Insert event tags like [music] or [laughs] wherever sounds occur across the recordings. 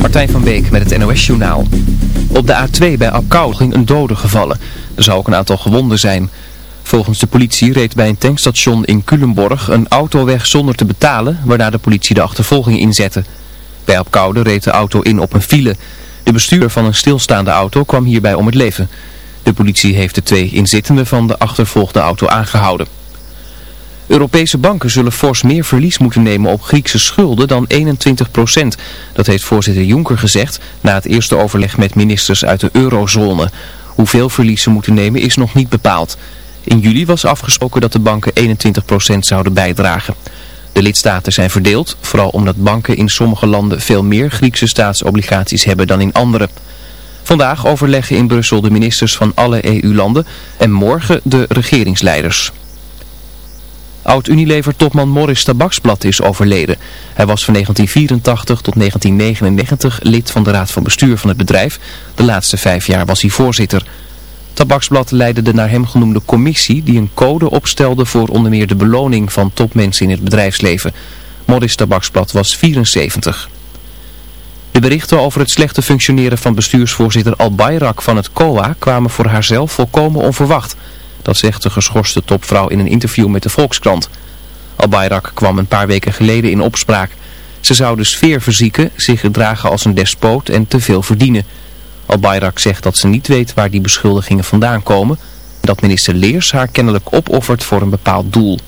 Martijn van Beek met het NOS Journaal. Op de A2 bij Apkoude ging een dode gevallen. Er zou ook een aantal gewonden zijn. Volgens de politie reed bij een tankstation in Culemborg een auto weg zonder te betalen, waarna de politie de achtervolging inzette. Bij Apkoude reed de auto in op een file. De bestuurder van een stilstaande auto kwam hierbij om het leven. De politie heeft de twee inzittenden van de achtervolgde auto aangehouden. Europese banken zullen fors meer verlies moeten nemen op Griekse schulden dan 21 procent. Dat heeft voorzitter Juncker gezegd na het eerste overleg met ministers uit de eurozone. Hoeveel verlies ze moeten nemen is nog niet bepaald. In juli was afgesproken dat de banken 21 procent zouden bijdragen. De lidstaten zijn verdeeld, vooral omdat banken in sommige landen veel meer Griekse staatsobligaties hebben dan in andere. Vandaag overleggen in Brussel de ministers van alle EU-landen en morgen de regeringsleiders. Oud-Unilever-topman Morris Tabaksblad is overleden. Hij was van 1984 tot 1999 lid van de raad van bestuur van het bedrijf. De laatste vijf jaar was hij voorzitter. Tabaksblad leidde de naar hem genoemde commissie die een code opstelde voor onder meer de beloning van topmensen in het bedrijfsleven. Morris Tabaksblad was 74. De berichten over het slechte functioneren van bestuursvoorzitter Al Bayrak van het COA kwamen voor haarzelf volkomen onverwacht. Dat zegt de geschorste topvrouw in een interview met de Volkskrant. Al-Bayrak kwam een paar weken geleden in opspraak. Ze zou de sfeer verzieken, zich gedragen als een despoot en te veel verdienen. Al-Bayrak zegt dat ze niet weet waar die beschuldigingen vandaan komen... en dat minister Leers haar kennelijk opoffert voor een bepaald doel.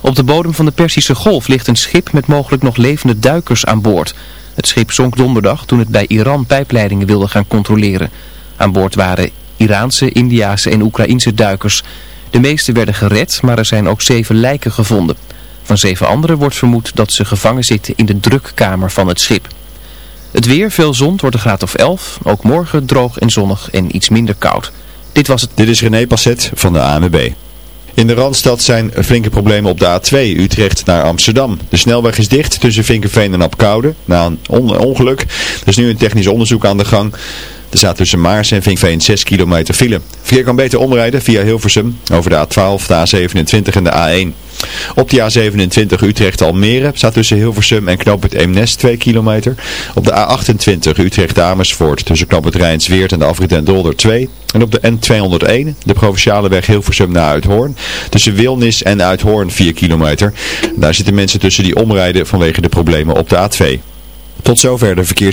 Op de bodem van de Persische Golf ligt een schip met mogelijk nog levende duikers aan boord. Het schip zonk donderdag toen het bij Iran pijpleidingen wilde gaan controleren. Aan boord waren Iraanse, Indiase en Oekraïense duikers. De meeste werden gered, maar er zijn ook zeven lijken gevonden. Van zeven anderen wordt vermoed dat ze gevangen zitten in de drukkamer van het schip. Het weer, veel zon, wordt een graad of 11. Ook morgen droog en zonnig en iets minder koud. Dit was het. Dit is René Passet van de ANWB. In de Randstad zijn flinke problemen op de A2 Utrecht naar Amsterdam. De snelweg is dicht tussen Vinkenveen en Apkoude na een ongeluk. Er is nu een technisch onderzoek aan de gang. Er staat tussen Maars en Vinkveen 6 kilometer file. Verkeer kan beter omrijden via Hilversum over de A12, de A27 en de A1. Op de A27 Utrecht-Almere staat tussen Hilversum en Knoop het Eemnes 2 kilometer. Op de A28 Utrecht-Amersfoort tussen Knoop het Rijnsweert en de afrit en Dolder 2. En op de N201 de provinciale weg Hilversum naar Uithoorn. Tussen Wilnis en Uithoorn 4 kilometer. Daar zitten mensen tussen die omrijden vanwege de problemen op de A2. Tot zover de verkeer.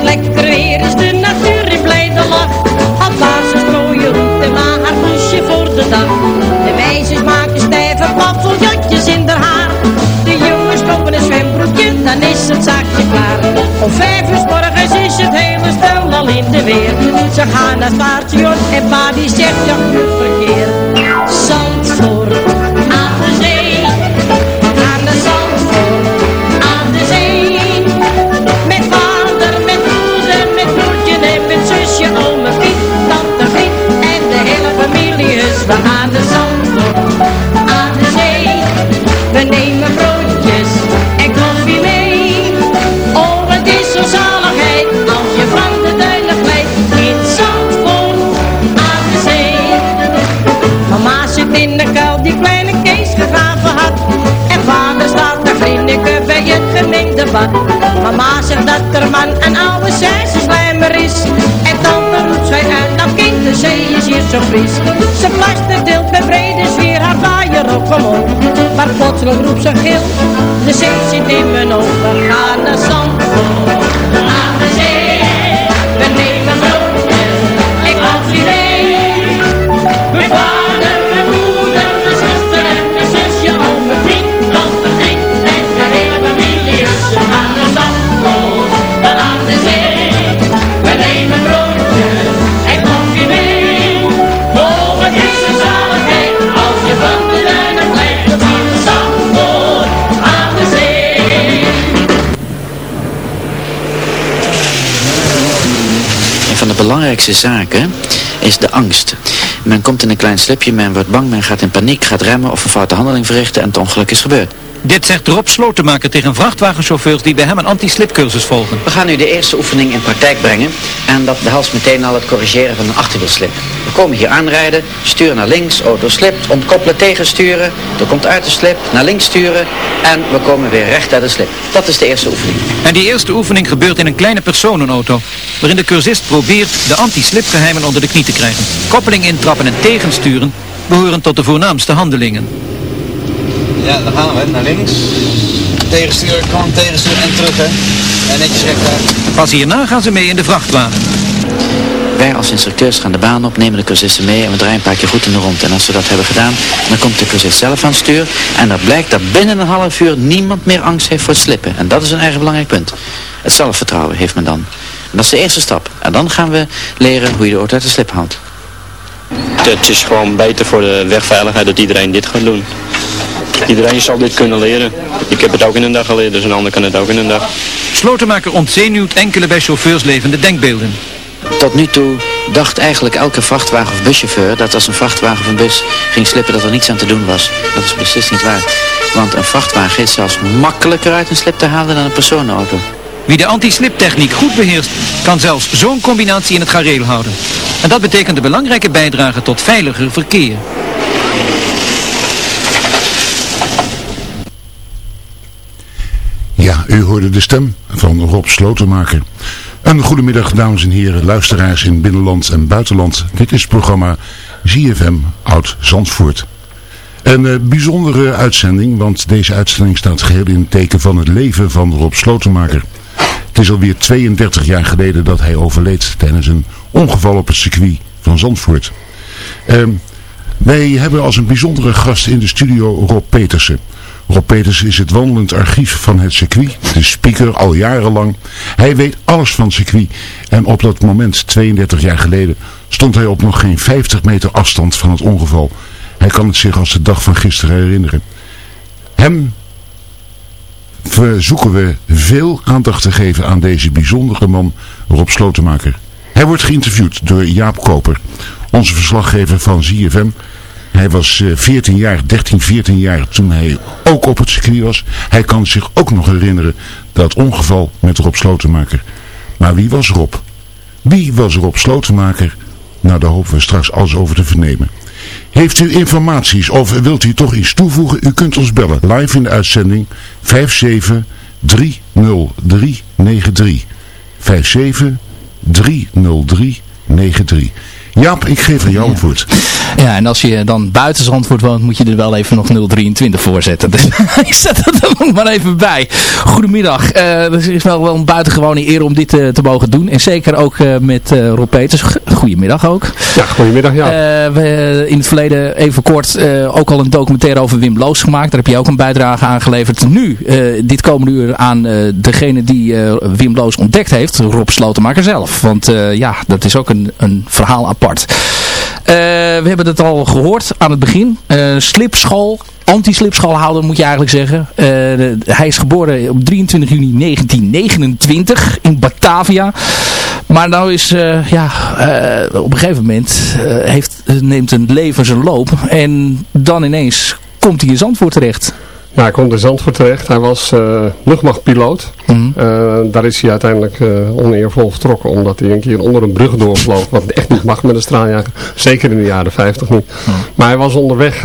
dan is het zaakje klaar. Om vijf uur morgens is het hele stel al in de weer. Ze gaan naar het paardje en pa die zegt goed verkeer. Mama zegt dat er man een oude slijmer is. En dan roept zij uit, dat kind, de zee is hier zo fris. Ze deelt met brede sfeer haar vaaier op omhoog. Maar plotseling roept ze gil, de zee zit in mijn ogen. Ga naar zand, belangrijkste zaken is de angst. Men komt in een klein slipje, men wordt bang, men gaat in paniek, gaat remmen of een foute handeling verrichten en het ongeluk is gebeurd. Dit zegt Rob Slotenmaker tegen vrachtwagenchauffeurs die bij hem een anti-slipcursus volgen. We gaan nu de eerste oefening in praktijk brengen en dat behelst meteen al het corrigeren van een achterwielslip. We komen hier aanrijden, sturen naar links, auto slipt, ontkoppelen tegensturen, er komt uit de slip, naar links sturen en we komen weer recht uit de slip. Dat is de eerste oefening. En die eerste oefening gebeurt in een kleine personenauto, waarin de cursist probeert de anti-slipgeheimen onder de knie te krijgen. Koppeling intrappen en tegensturen behoren tot de voornaamste handelingen. Ja, dan gaan we naar links. Tegensturen, kant tegensturen en terug hè. En netjes recht Pas hierna gaan ze mee in de vrachtwagen. Wij als instructeurs gaan de baan op, nemen de cursisten mee en we draaien een paar keer goed in de rond. En als we dat hebben gedaan, dan komt de cursist zelf aan het stuur. En dan blijkt dat binnen een half uur niemand meer angst heeft voor het slippen. En dat is een erg belangrijk punt. Het zelfvertrouwen heeft men dan. En dat is de eerste stap. En dan gaan we leren hoe je de auto uit de slip haalt. Het is gewoon beter voor de wegveiligheid dat iedereen dit gaat doen. Iedereen zal dit kunnen leren. Ik heb het ook in een dag geleerd, dus een ander kan het ook in een dag. Slotenmaker ontzenuwt enkele bij chauffeurs levende denkbeelden. Tot nu toe dacht eigenlijk elke vrachtwagen of buschauffeur dat als een vrachtwagen of een bus ging slippen dat er niets aan te doen was. Dat is beslist niet waar. Want een vrachtwagen is zelfs makkelijker uit een slip te halen dan een personenauto. Wie de anti-sliptechniek goed beheerst, kan zelfs zo'n combinatie in het gareel houden. En dat betekent een belangrijke bijdrage tot veiliger verkeer. U hoorde de stem van Rob Slotenmaker. Een goedemiddag dames en heren, luisteraars in binnenland en buitenland. Dit is het programma ZFM Oud Zandvoort. Een eh, bijzondere uitzending, want deze uitzending staat geheel in het teken van het leven van Rob Slotenmaker. Het is alweer 32 jaar geleden dat hij overleed tijdens een ongeval op het circuit van Zandvoort. Ehm, wij hebben als een bijzondere gast in de studio Rob Petersen. Rob Peters is het wandelend archief van het circuit, de speaker al jarenlang. Hij weet alles van het circuit en op dat moment, 32 jaar geleden, stond hij op nog geen 50 meter afstand van het ongeval. Hij kan het zich als de dag van gisteren herinneren. Hem verzoeken we veel aandacht te geven aan deze bijzondere man, Rob Slotenmaker. Hij wordt geïnterviewd door Jaap Koper, onze verslaggever van ZFM. Hij was 14 jaar, 13, 14 jaar toen hij ook op het circuit was. Hij kan zich ook nog herinneren dat ongeval met Rob Slotenmaker. Maar wie was Rob? Wie was Rob Slotenmaker? Nou, daar hopen we straks alles over te vernemen. Heeft u informaties of wilt u toch iets toevoegen? U kunt ons bellen live in de uitzending 5730393. 5730393. Jaap, ik geef aan jou een voet. Ja, en als je dan buiten Zandvoort woont, moet je er wel even nog 023 voor zetten. Dus [laughs] ik zet dat er nog maar even bij. Goedemiddag. Uh, het is wel, wel een buitengewone eer om dit uh, te mogen doen. En zeker ook uh, met Rob Peters. Goedemiddag ook. Ja, goedemiddag. Ja. we in het verleden even kort ook al een documentaire over Wim Loos gemaakt. Daar heb je ook een bijdrage aan geleverd. Nu, dit komende uur aan degene die Wim Loos ontdekt heeft. Rob Slotenmaker zelf. Want ja, dat is ook een, een verhaal apart. Uh, we hebben het al gehoord aan het begin. Uh, slipschool, anti-slipschoolhouder moet je eigenlijk zeggen. De, hij is geboren op 23 juni 1929 in Batavia. Maar nou is, ja, op een gegeven moment heeft, neemt een leven zijn loop. En dan ineens komt hij in Zandvoort terecht. Ja, hij komt in Zandvoort terecht. Hij was uh, luchtmachtpiloot. Mhm. Uh, daar is hij uiteindelijk uh, oneervol vertrokken. Omdat hij een keer onder een brug doorvloog. Wat echt niet mag met een straaljager. Zeker in de jaren 50 niet. Maar hij was onderweg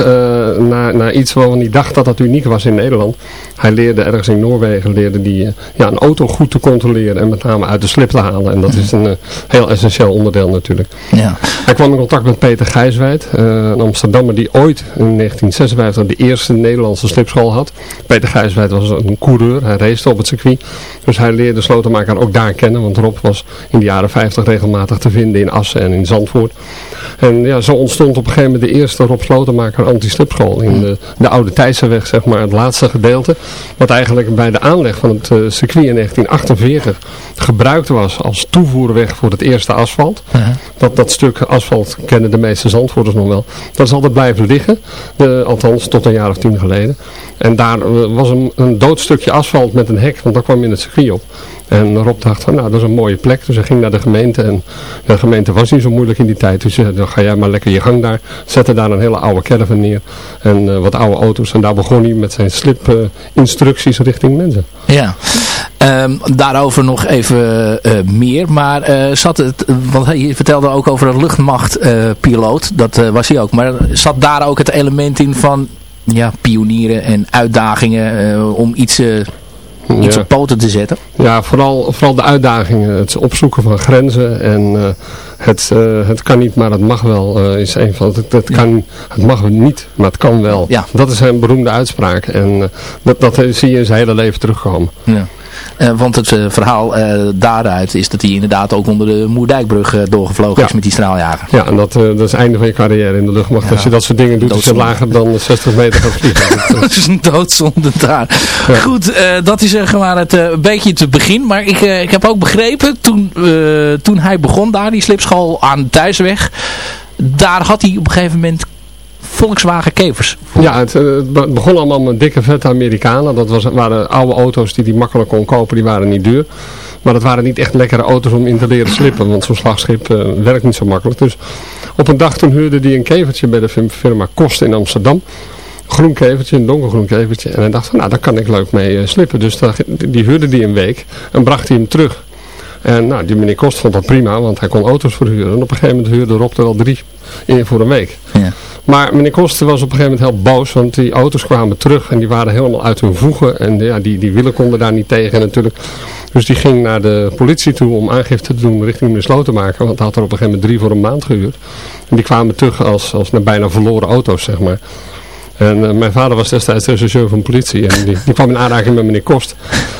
naar, naar iets waarvan hij dacht dat dat uniek was in Nederland. Hij leerde ergens in Noorwegen leerde die, ja, een auto goed te controleren. En met name uit de slip te halen. En dat is een heel essentieel onderdeel natuurlijk. Ja. Hij kwam in contact met Peter Gijswijd. een Amsterdammer die ooit in 1956 de eerste Nederlandse slipschool Peter Gijswijd was een coureur. Hij race op het circuit. Dus hij leerde slotenmaker ook daar kennen. Want Rob was in de jaren 50 regelmatig te vinden in Assen en in Zandvoort. En ja, zo ontstond op een gegeven moment de eerste Rob Slotenmaker anti-slipschool. In de, de Oude Thijssenweg, zeg maar, het laatste gedeelte. Wat eigenlijk bij de aanleg van het uh, circuit in 1948 gebruikt was als toevoerweg voor het eerste asfalt. Uh -huh. dat, dat stuk asfalt kennen de meeste Zandvoorters nog wel. Dat is altijd blijven liggen. De, althans, tot een jaar of tien geleden. En daar was een, een dood stukje asfalt met een hek, want daar kwam in het circuit op. En Rob dacht van, nou dat is een mooie plek. Dus hij ging naar de gemeente en de gemeente was niet zo moeilijk in die tijd. Dus zei, dan ga jij maar lekker je gang daar. Zette daar een hele oude caravan neer en uh, wat oude auto's. En daar begon hij met zijn slip uh, instructies richting mensen. Ja, um, daarover nog even uh, meer. Maar zat het, want je vertelde ook over een luchtmachtpiloot. dat was hij ook. Maar zat daar ook het element in van ja, pionieren en uitdagingen uh, om iets, uh, iets Ja. op poten te zetten? Ja, vooral, vooral de uitdagingen. Het opzoeken van grenzen en uh, het, uh, het kan niet, maar het mag wel uh, is een van het, het, kan, het mag niet, maar het kan wel. Ja. Dat is een beroemde uitspraak en dat, dat zie je in zijn hele leven terugkomen. Ja. Uh, want het uh, verhaal uh, daaruit is dat hij inderdaad ook onder de Moerdijkbrug doorgevlogen Ja. is met die straaljager. Ja, en dat, dat is het einde van je carrière in de luchtmacht. Ja. Als je dat soort dingen doet, je Doodzonde. lager dan 60 meter gaat vliegen. [laughs] Dat, is een doodzonde daar. Ja. Goed, dat is zeg maar het uh, beetje te begin. Maar ik, ik heb ook begrepen, toen, toen hij begon daar, die slipschool aan Thuisweg. Daar had hij op een gegeven moment Volkswagen Kevers. Ja, het, het, begon allemaal met dikke vette Amerikanen. Dat was, waren oude auto's die hij makkelijk kon kopen, die waren niet duur. Maar dat waren niet echt lekkere auto's om in te leren slippen, want zo'n slagschip uh, werkt niet zo makkelijk. Dus op een dag toen huurde hij een kevertje bij de firma Kost in Amsterdam. Groen kevertje, een donkergroen kevertje. En hij dacht van, nou daar kan ik leuk mee uh, slippen. Dus die huurde hij een week en bracht hij hem terug. En nou, die meneer Kost vond dat prima, want hij kon auto's verhuren. En op een gegeven moment huurde Rob er wel drie in voor een week. Ja. Maar meneer Koster was op een gegeven moment heel boos, want die auto's kwamen terug en die waren helemaal uit hun voegen. En ja, die, die wielen konden daar niet tegen natuurlijk. Dus die ging naar de politie toe om aangifte te doen richting meneer Slotenmaker. Want hij had er op een gegeven moment drie voor een maand gehuurd. En die kwamen terug als, als naar bijna verloren auto's, zeg maar. En uh, mijn vader was destijds rechercheur van politie en die, die kwam in aanraking met meneer Kost.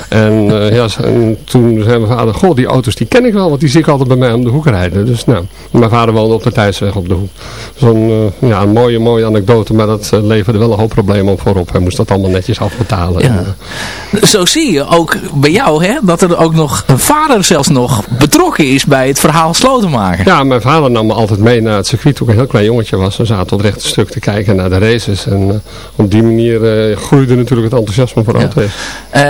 En, uh, ja, en toen zei mijn vader, goh die auto's die ken ik wel, want die zie ik altijd bij mij om de hoek rijden. Dus nou, mijn vader woonde op de Tijdsweg op de hoek. Zo'n uh, ja, mooie, mooie anekdote, maar dat leverde wel een hoop problemen op voorop. Hij moest dat allemaal netjes afbetalen. Ja. En, Zo zie je ook bij jou, hè, dat er ook nog een vader zelfs nog betrokken is bij het verhaal slotenmaken. Ja, mijn vader nam me altijd mee naar het circuit toen ik een heel klein jongetje was. We zaten tot recht een stuk te kijken naar de races en uh, op die manier uh, groeide natuurlijk het enthousiasme voor auto's. Uh,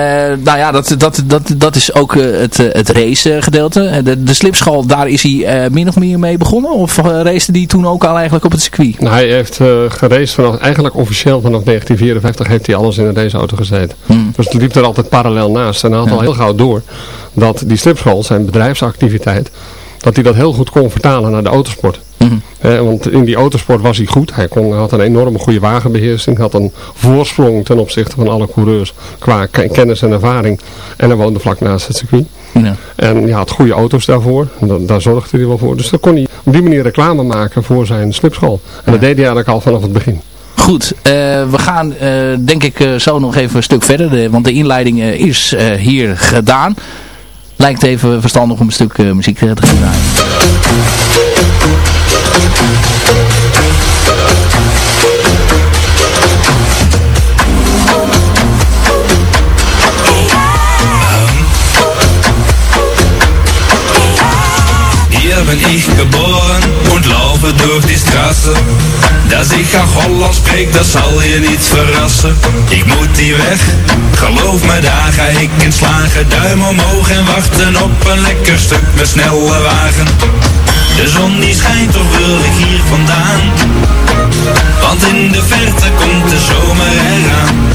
nou ja, dat, dat, dat, dat is ook het, het race gedeelte. De, de slipschool, daar is hij min of meer mee begonnen? Of race die toen ook al eigenlijk op het circuit? Nou, hij heeft geraced vanaf, eigenlijk officieel vanaf 1954 heeft hij alles in een raceauto gezeten. Hmm. Dus het liep er altijd parallel naast. En hij had ja. al heel gauw door dat die slipschool, zijn bedrijfsactiviteit, dat hij dat heel goed kon vertalen naar de autosport. Mm. Eh, want in die autosport was hij goed. Hij kon, had een enorme goede wagenbeheersing. Had een voorsprong ten opzichte van alle coureurs qua kennis en ervaring. En hij woonde vlak naast het circuit. Ja. En hij had goede auto's daarvoor. Daar zorgde hij wel voor. Dus dan kon hij op die manier reclame maken voor zijn slipschool. En ja. dat deed hij eigenlijk al vanaf het begin. Goed, uh, we gaan uh, denk ik uh, zo nog even een stuk verder. De, want de inleiding is hier gedaan. Lijkt even verstandig om een stuk muziek te gaan draaien. Thank you. Ich geboren und laufe durch die Straße. Dass ich auch Holland spreek, dat zal je niet verrassen. Ik moet hier weg, geloof me, daar ga ik in slagen. Duim omhoog en wachten op een lekker stuk met snelle wagen. De zon die schijnt, toch wil ik hier vandaan. Want in de verte komt de zomer eraan.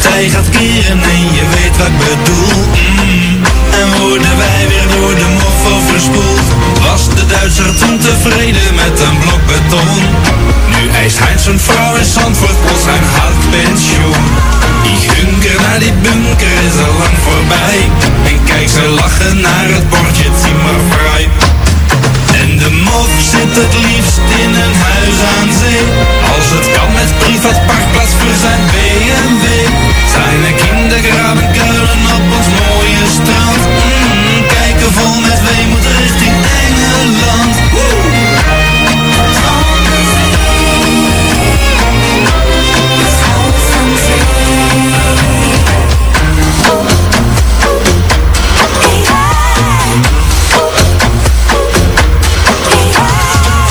tij gaat keren en je weet wat ik bedoel. Mm. En worden wij weer door de mof overspoeld. Was de Duitser toen tevreden met een blok beton? Nu eist Heinz zijn vrouw in Zandvoort voor zijn hartpensioen. Ik hunker naar die bunker is al lang voorbij. En kijk ze lachen naar het bordje Zimmervrij. En de mof zit het liefst in een huis aan zee. Als het kan met privat parkplaats voor zijn BMW. Vol met weemoed richting Engeland.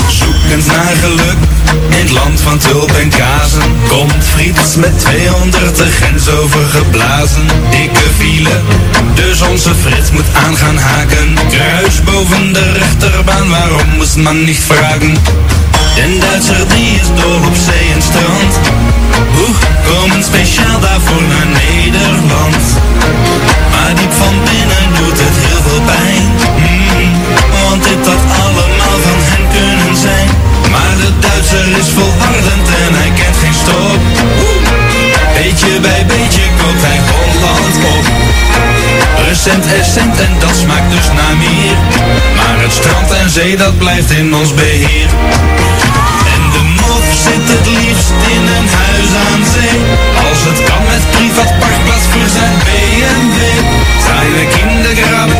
Zoekend naar geluk in het land van tulp en Komt Frits met 200 de grens overgeblazen? Dikke file, dus onze Frits moet aan gaan haken. Kruis boven de rechterbaan, waarom moest man niet vragen? Den Duitser die is dol op zee en strand. Hoe komen speciaal daarvoor naar Nederland? Maar diep van binnen doet het heel veel pijn. Mm, Want dit had allemaal Duitser is volhardend en hij kent geen stop Beetje bij beetje koopt hij Holland op. Recent essent en dat smaakt dus naar meer. Maar het strand en zee dat blijft in ons beheer. En de mof zit het liefst in een huis aan zee. Als het kan met privat parkplaats voor zijn BMW Zijn de kindergraven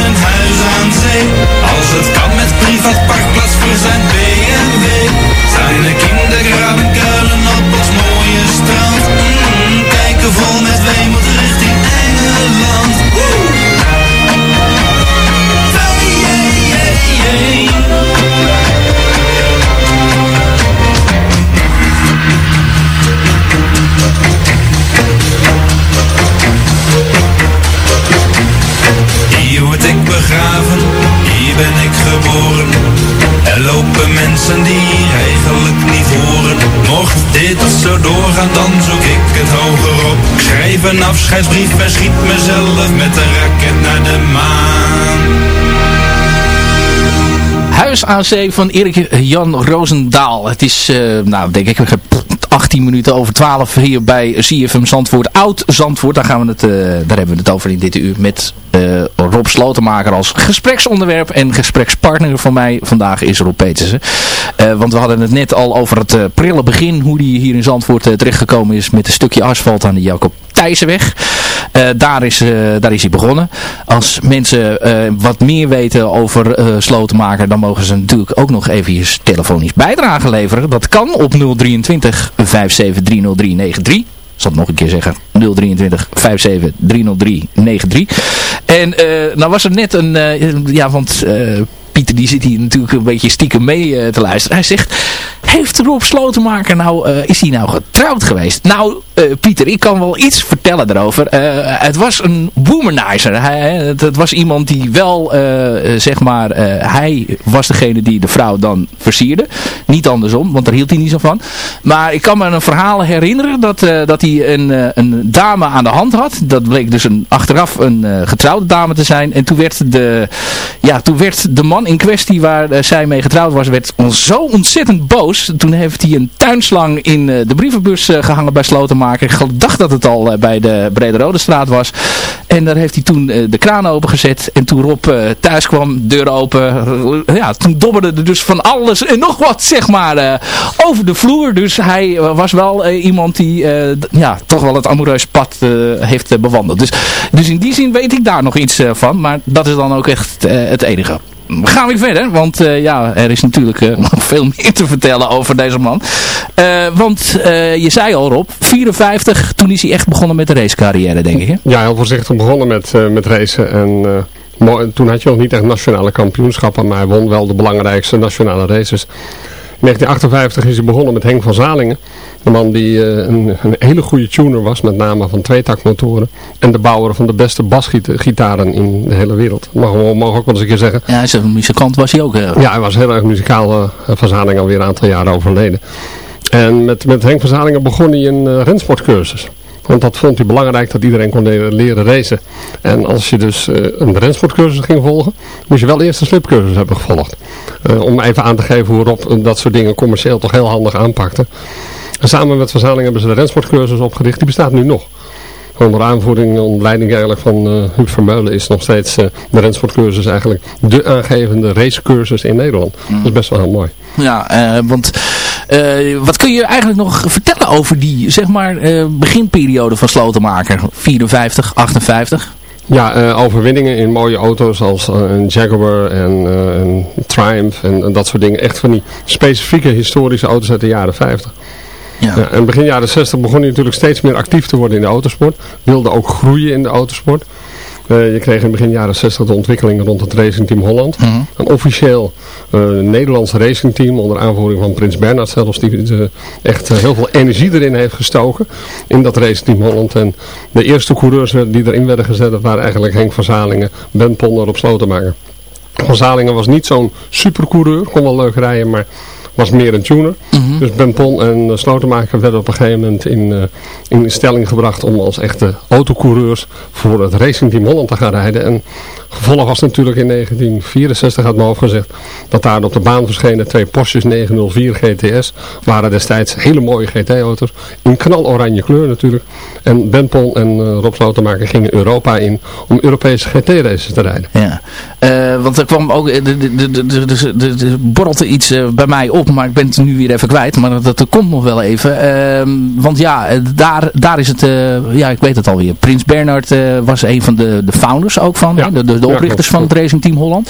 afscheidsbrief en schiet mezelf met een raket naar de maan. Huis Zee van Erik Jan Roosendaal. Het is, eh, nou denk ik, 18 minuten over 12 hier bij CFM Zandvoort. Oud Zandvoort, daar, gaan we het, eh, daar hebben we het over in dit uur met eh, Rob Slotenmaker als gespreksonderwerp. En gesprekspartner van mij vandaag is Rob Petersen. Want we hadden het net al over het prille begin. Hoe die hier in Zandvoort uh, terechtgekomen is met een stukje asfalt aan de Jacob Thijssenweg. Uh, daar, is, daar is hij begonnen. Als mensen wat meer weten over Slotenmaker, dan mogen ze natuurlijk ook nog even telefonisch bijdrage leveren. Dat kan op 023 57 30393 zal het nog een keer zeggen. 023 57 303 93. En nou was er net een, ja want Pieter die zit hier natuurlijk een beetje stiekem mee te luisteren. Hij zegt, heeft Rob Slotenmaker nou, is hij nou getrouwd geweest? Nou Pieter, ik kan wel iets vertellen erover. het was een womanizer. Hij, het, was iemand die wel, zeg maar, hij was degene die de vrouw dan versierde. Niet andersom, want daar hield hij niet zo van. Maar ik kan me een verhaal herinneren dat, dat hij een, een dame aan de hand had. Dat bleek dus een, achteraf een getrouwde dame te zijn. En toen werd de, ja, toen werd de man in kwestie waar uh, zij mee getrouwd was, werd zo ontzettend boos. Toen heeft hij een tuinslang in uh, de brievenbus uh, gehangen bij Slotenmaker. Ik dacht dat het al bij de Brede Rode straat was. En daar heeft hij toen de kraan opengezet. En toen Rob thuis kwam, deur open. ja, toen dobberde er dus van alles en nog wat, zeg maar, over de vloer. Dus hij was wel iemand die ja, toch wel het amoureus pad heeft bewandeld. Dus, dus in die zin weet ik daar nog iets van. Maar dat is dan ook echt het enige we gaan weer verder, want uh, ja, er is natuurlijk uh, [laughs] nog veel meer te vertellen over deze man. Uh, want je zei al Rob, 54, toen is hij echt begonnen met de racecarrière, denk ik. Hè? Ja, heel voorzichtig begonnen met, met racen en toen had je nog niet echt nationale kampioenschappen, maar hij won wel de belangrijkste nationale races. 1958 is hij begonnen met Henk van Zalingen. Een man die eh, een, een, hele goede tuner was, met name van tweetakmotoren. En de bouwer van de beste basgitaren in de hele wereld. Mag we mogen ook wel eens een keer zeggen. Ja, een muzikant was hij ook. Uh... Ja, hij was heel erg muzikaal. Uh, van Zalingen alweer een aantal jaren overleden. En met, met Henk van Zalingen begon hij een rensportcursus. Want dat vond hij belangrijk dat iedereen kon leren racen. En als je dus uh, een rensportcursus ging volgen, moest je wel eerst een slipcursus hebben gevolgd. Uh, om even aan te geven hoe Rob dat soort dingen commercieel toch heel handig aanpakte. En samen met Verzaling hebben ze de rensportcursus opgericht. Die bestaat nu nog. Onder aanvoering en leiding eigenlijk van uh, Huub Vermeulen is nog steeds uh, de rensportcursus eigenlijk de aangevende racecursus in Nederland. Mm. Dat is best wel heel mooi. Ja, uh, want wat kun je eigenlijk nog vertellen over die zeg maar beginperiode van Slotenmaker? 54, 58? Ja, overwinningen in mooie auto's als een Jaguar en een Triumph en, en, dat soort dingen. Echt van die specifieke historische auto's uit de jaren 50. Ja. en begin jaren 60 begon hij natuurlijk steeds meer actief te worden in de autosport. Wilde ook groeien in de autosport. Uh, je kreeg in begin jaren 60 de ontwikkelingen rond het Racing Team Holland. -huh. Een officieel uh, Nederlands racingteam onder aanvoering van Prins Bernhard zelfs. Die uh, echt heel veel energie erin heeft gestoken in dat Racing Team Holland. En de eerste coureurs die erin werden gezet waren eigenlijk Henk van Zalingen, Ben Ponder op Slotenmaker. Van Zalingen was niet zo'n supercoureur, kon wel leuk rijden, maar was meer een tuner. Mm -hmm. Dus Ben Pon en uh, Slotenmaker werden op een gegeven moment in, uh, in stelling gebracht om als echte autocoureurs voor het Racing Team Holland te gaan rijden. En gevolg was natuurlijk in 1964, had me al gezegd, dat daar op de baan verschenen twee Porsches 904 GTS. Waren destijds hele mooie GT-auto's. In knaloranje kleur natuurlijk. En Ben Pon en uh, Rob Slotenmaker gingen Europa in om Europese GT-races te rijden. Ja, want er kwam ook, er borrelde iets bij mij op maar ik ben het nu weer even kwijt. Maar dat, dat komt nog wel even. Uh, want ja, daar, daar is het, uh, ja ik weet het alweer. Prins Bernhard uh, was een van de, de founders ook van, ja. de, de, de, oprichters ja, van het Racing Team Holland.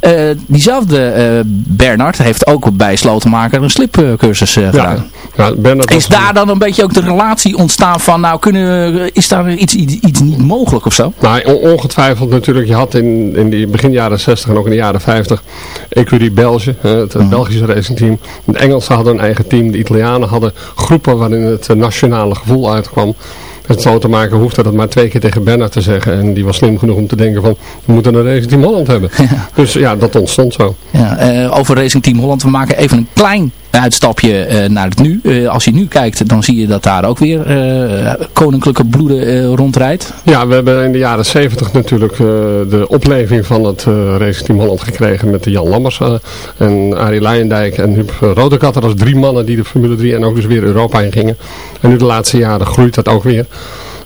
Eh, diezelfde Bernhard heeft ook bij Slotenmaker een slipcursus gedaan. Ja, is daar dan een beetje ook de relatie ontstaan van, nou kunnen, is daar iets, iets, iets niet mogelijk of zo? Nou, ongetwijfeld natuurlijk. Je had in, in die begin jaren 60 en ook in de jaren 50 Ecurie Belge, het mm. Belgische racing team. De Engelsen hadden een eigen team, de Italianen hadden groepen waarin het nationale gevoel uitkwam. Het zo te maken hoefde dat maar twee keer tegen Bernard te zeggen. En die was slim genoeg om te denken van, we moeten een Racing Team Holland hebben. [laughs] Ja. Dus ja, dat ontstond zo. Ja, uh, over Racing Team Holland, we maken even een klein uitstapje uh, naar het nu. Uh, als je nu kijkt, dan zie je dat daar ook weer uh, koninklijke bloeden rondrijdt. Ja, we hebben in de jaren 70 natuurlijk de opleving van het Racing Team Holland gekregen met de Jan Lammers en Arie Leijendijk en Huub Rodekatter als drie mannen die de Formule 3 en ook dus weer Europa in gingen. En nu de laatste jaren groeit dat ook weer.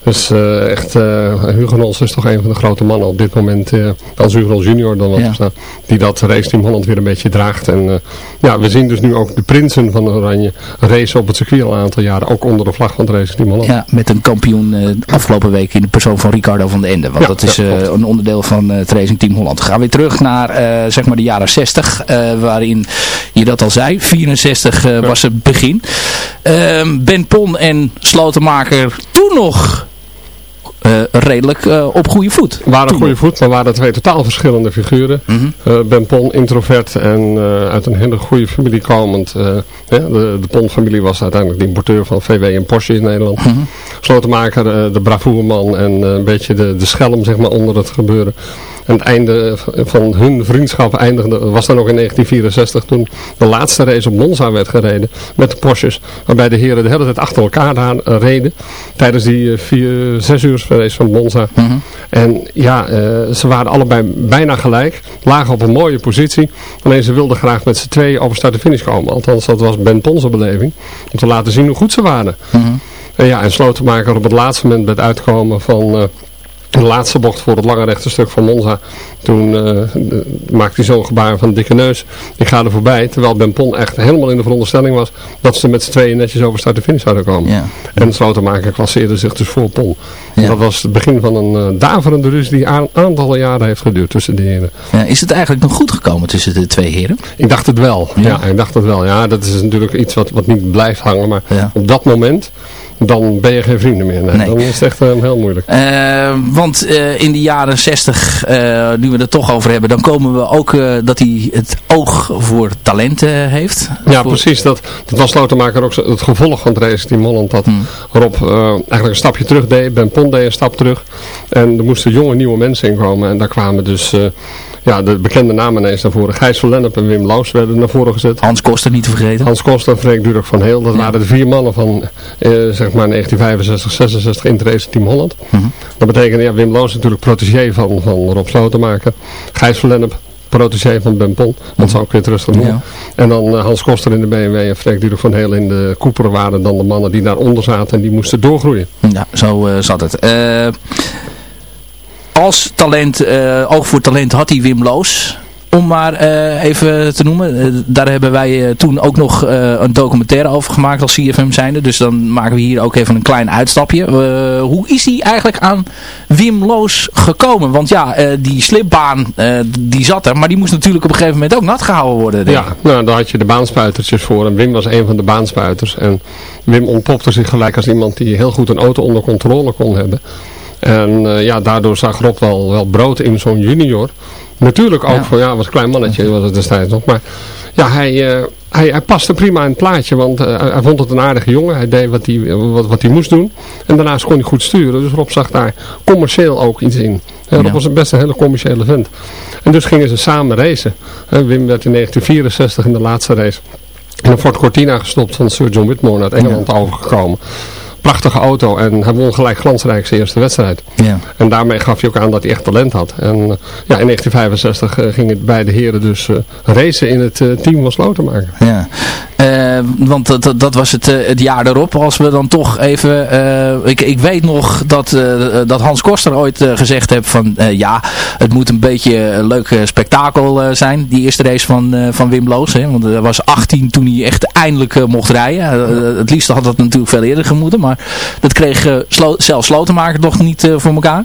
Dus uh, echt, uh, Hugo Nols is toch een van de grote mannen op dit moment, uh, als Hugo junior dan ja. die dat race Team Holland weer een beetje draagt. En ja, we zien dus nu ook de prinsen van Oranje racen op het circuit al een aantal jaren, ook onder de vlag van het race Team Holland. Ja, met een kampioen afgelopen week in de persoon van Ricardo van den Ende, want ja, dat is ja, een onderdeel van het Racing Team Holland. Gaan we weer terug naar zeg maar de jaren 60, waarin je dat al zei, 64 was het begin. Ehm, ben Pon en Slotenmaker toen nog redelijk uh, op goede voet. Waren op goede voet, maar waren twee totaal verschillende figuren. Mm -hmm. uh, ben Pon introvert en uit een hele goede familie komend. de, de Pon-familie was uiteindelijk de importeur van VW en Porsche in Nederland. Mm -hmm. Slotenmaker, de bravoerman en een beetje de, de schelm zeg maar, onder het gebeuren. Het einde van hun vriendschap eindigde, was dan ook in 1964 toen de laatste race op Monza werd gereden met de Porsches. Waarbij de heren de hele tijd achter elkaar uh, reden tijdens die vier, zes uur race van Monza. Mm -hmm. En ja, uh, ze waren allebei bijna gelijk, lagen op een mooie positie. Alleen ze wilden graag met z'n tweeën over start en finish komen. Althans, dat was Ben Ponse beleving. Om te laten zien hoe goed ze waren. Mm -hmm. En ja, en Slotenmaker op het laatste moment met uitkomen van... Uh, de laatste bocht voor het lange rechte stuk van Monza. Toen uh, maakte hij zo'n gebaar van dikke neus. Ik ga er voorbij. Terwijl Ben Pon echt helemaal in de veronderstelling was dat ze met z'n tweeën netjes over start en finish zouden komen. Ja. En slotenmaker klasseerde zich dus voor Pon. Ja. Dat was het begin van een uh, daverende rust die een aantal jaren heeft geduurd tussen de heren. Ja, is het eigenlijk nog goed gekomen tussen de twee heren? Ik dacht het wel. Ja, ik dacht het wel. Ja, dat is natuurlijk iets wat, wat niet blijft hangen. Maar op dat moment dan ben je geen vrienden meer. Nee, Dan is het echt heel moeilijk. want in de jaren 60, nu we het toch over hebben, dan komen we ook dat hij het oog voor talent heeft. Ja, precies. Dat, dat was Slotenmaker ook het gevolg van het race Team Holland. Dat hmm. Rob eigenlijk een stapje terug deed. Ben Pont deed een stap terug. En er moesten jonge nieuwe mensen inkomen. En daar kwamen dus ja, de bekende namen ineens naar voren. Gijs van Lennep en Wim Laus werden naar voren gezet. Hans Koster niet te vergeten. Hans Koster en Freek Durk van Heel. Dat waren de vier mannen van eh, zeg maar 1965, 66 in het Team Holland. Mhm. Dat betekent, ja, Wim Laus natuurlijk protégé van, van Rob Slotenmaker. Gijs van Lennep protégé van Ben Pon. Dat zou ik weer terug doen. Ja. En dan uh, Hans Koster in de BMW en Freek Durk van Heel in de Cooper waren dan de mannen die daaronder zaten en die moesten doorgroeien. Ja, zo uh, zat het. Eh als talent, uh, oog voor talent had hij Wim Loos. Om maar uh, even te noemen. Uh, daar hebben wij toen ook nog een documentaire over gemaakt als CFM zijnde. Dus dan maken we hier ook even een klein uitstapje. hoe is hij eigenlijk aan Wim Loos gekomen? Want ja, die slipbaan die zat er. Maar die moest natuurlijk op een gegeven moment ook nat gehouden worden. Ja, nou daar had je de baanspuitertjes voor. En Wim was een van de baanspuiters. En Wim ontpopte zich gelijk als iemand die heel goed een auto onder controle kon hebben. En uh, ja, daardoor zag Rob wel, wel brood in zo'n junior. Natuurlijk ook ja. voor, ja, was een klein mannetje was het destijds nog. Maar ja, hij, uh, hij, hij paste prima in het plaatje, want uh, hij vond het een aardige jongen. Hij deed wat hij, wat, wat hij moest doen. En daarnaast kon hij goed sturen. Dus Rob zag daar commercieel ook iets in. Ja, Rob was best een hele commerciële vent. En dus gingen ze samen racen. Wim werd in 1964 in de laatste race in een Ford Cortina gestopt van Sir John Whitmore uit Engeland overgekomen prachtige auto. En hij won gelijk glansrijk zijn eerste wedstrijd. Ja. En daarmee gaf hij ook aan dat hij echt talent had. En uh, ja, in 1965 uh, ging het bij de heren dus uh, racen in het team van Slotenmaker. Ja. want dat, dat, was het, het jaar erop. Als we dan toch even... ik, ik weet nog dat, dat Hans Koster ooit gezegd heeft van... ja, het moet een beetje een leuk spektakel zijn. Die eerste race van, van Wim Loos. Hè, want hij was 18 toen hij echt eindelijk mocht rijden. het liefst had dat natuurlijk veel eerder gemoeten. Maar dat kreeg uh, Slo zelfs Slotenmaker toch niet uh, voor elkaar.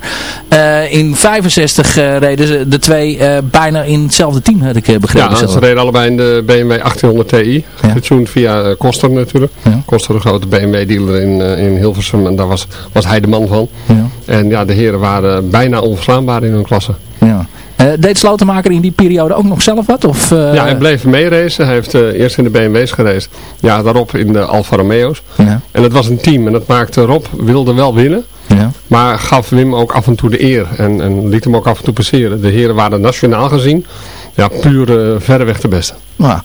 Uh, in 65 reden ze de twee bijna in hetzelfde team, had ik begrepen. Ja, ze reden allebei in de BMW 1800 Ti. Getuned via Koster natuurlijk. Ja. Koster, de grote BMW dealer in, in Hilversum. En daar was, was hij de man van. Ja. En ja, de heren waren bijna onverslaanbaar in hun klasse. Ja. Uh, deed Slotenmaker in die periode ook nog zelf wat? Of, uh... Ja, hij bleef meeracen. Hij heeft uh, eerst in de BMW's gereisd. Ja, daarop in de Alfa Romeo's. Ja. En het was een team. En dat maakte Rob, wilde wel winnen. Ja. Maar gaf Wim ook af en toe de eer. En, en liet hem ook af en toe passeren. De heren waren nationaal gezien. Ja, puur verreweg de beste. Nou,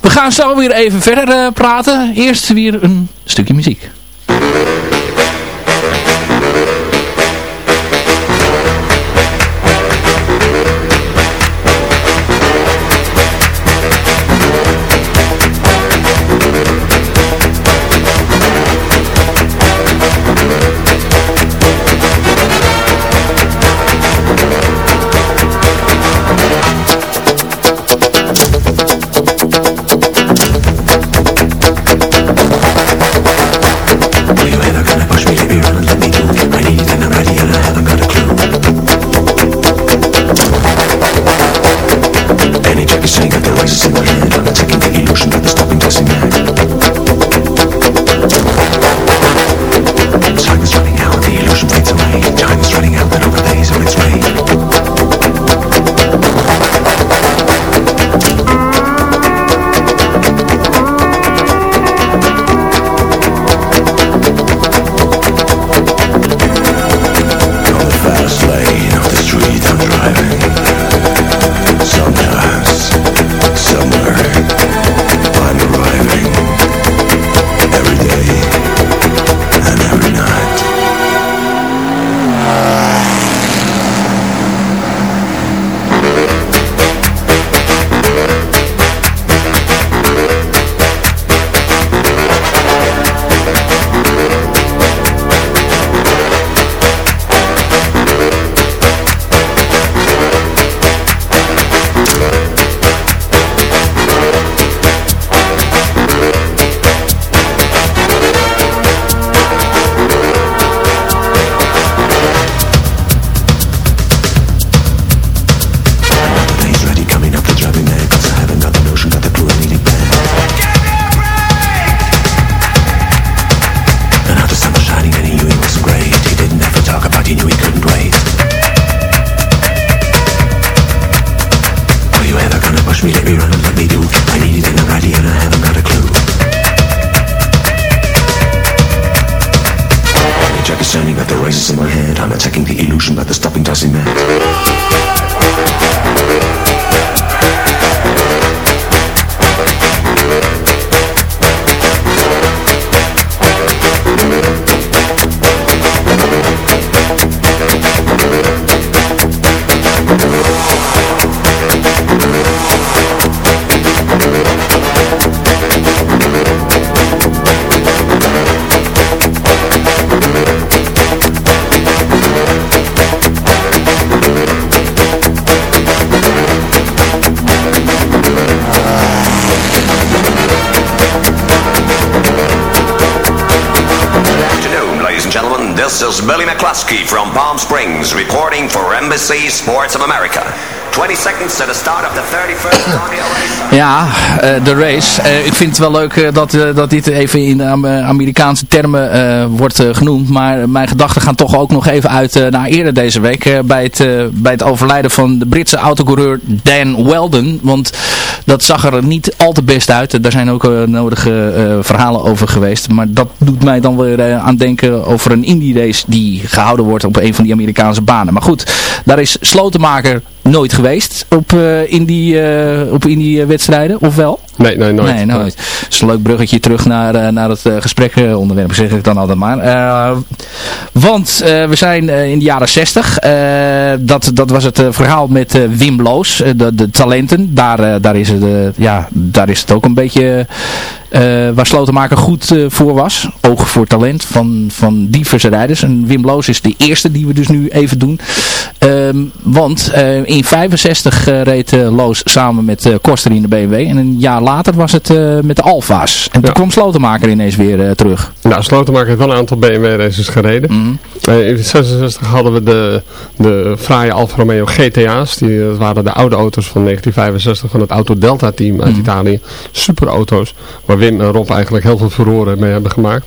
we gaan zo weer even verder praten. Eerst weer een stukje muziek. McCluskey from Palm Springs reporting for Embassy Sports of America. 20 seconds to the start of the 31st Cardio race. Ja, eh, de race. Eh, ik vind het wel leuk eh, dat, dat dit even in Am- Amerikaanse termen wordt genoemd. Maar mijn gedachten gaan toch ook nog even uit naar eerder deze week. bij, het, bij het overlijden van de Britse autocoureur Dan Weldon. Want dat zag er niet al te best uit. Daar zijn ook eh, nodige eh, verhalen over geweest. Maar dat doet mij dan weer eh, aan denken over een indie race die gehouden wordt op een van die Amerikaanse banen. Maar goed, daar is slotenmaker nooit geweest op, in die, eh, op in die eh, wedstrijden, of wel? Nee, nee, nooit. Nee. Dat is een leuk bruggetje terug naar, eh, naar het uh, gesprekonderwerp, zeg ik dan altijd maar. Uh, want uh, we zijn uh, in de jaren 60. dat, dat was het verhaal met Wim Loos, de, de talenten. Daar, daar, is het, ja, daar is het ook een beetje... waar Slotenmaker goed voor was. Oog voor talent van, van diverse rijders. En Wim Loos is de eerste die we dus nu even doen. Um, want in 65 reed Loos samen met Koster in de BMW. En een jaar later was het met de Alfa's. En toen ja. kwam Slotenmaker ineens weer terug. Nou, Slotenmaker heeft wel een aantal BMW races gereden. Mm uh, in 66 hadden we de, de fraaie Alfa Romeo GTA's. Die dat waren de oude auto's van 1965 van het Auto Delta team uit mm -hmm. Italië. Super auto's. Wim en Rob eigenlijk heel veel furoren mee hebben gemaakt.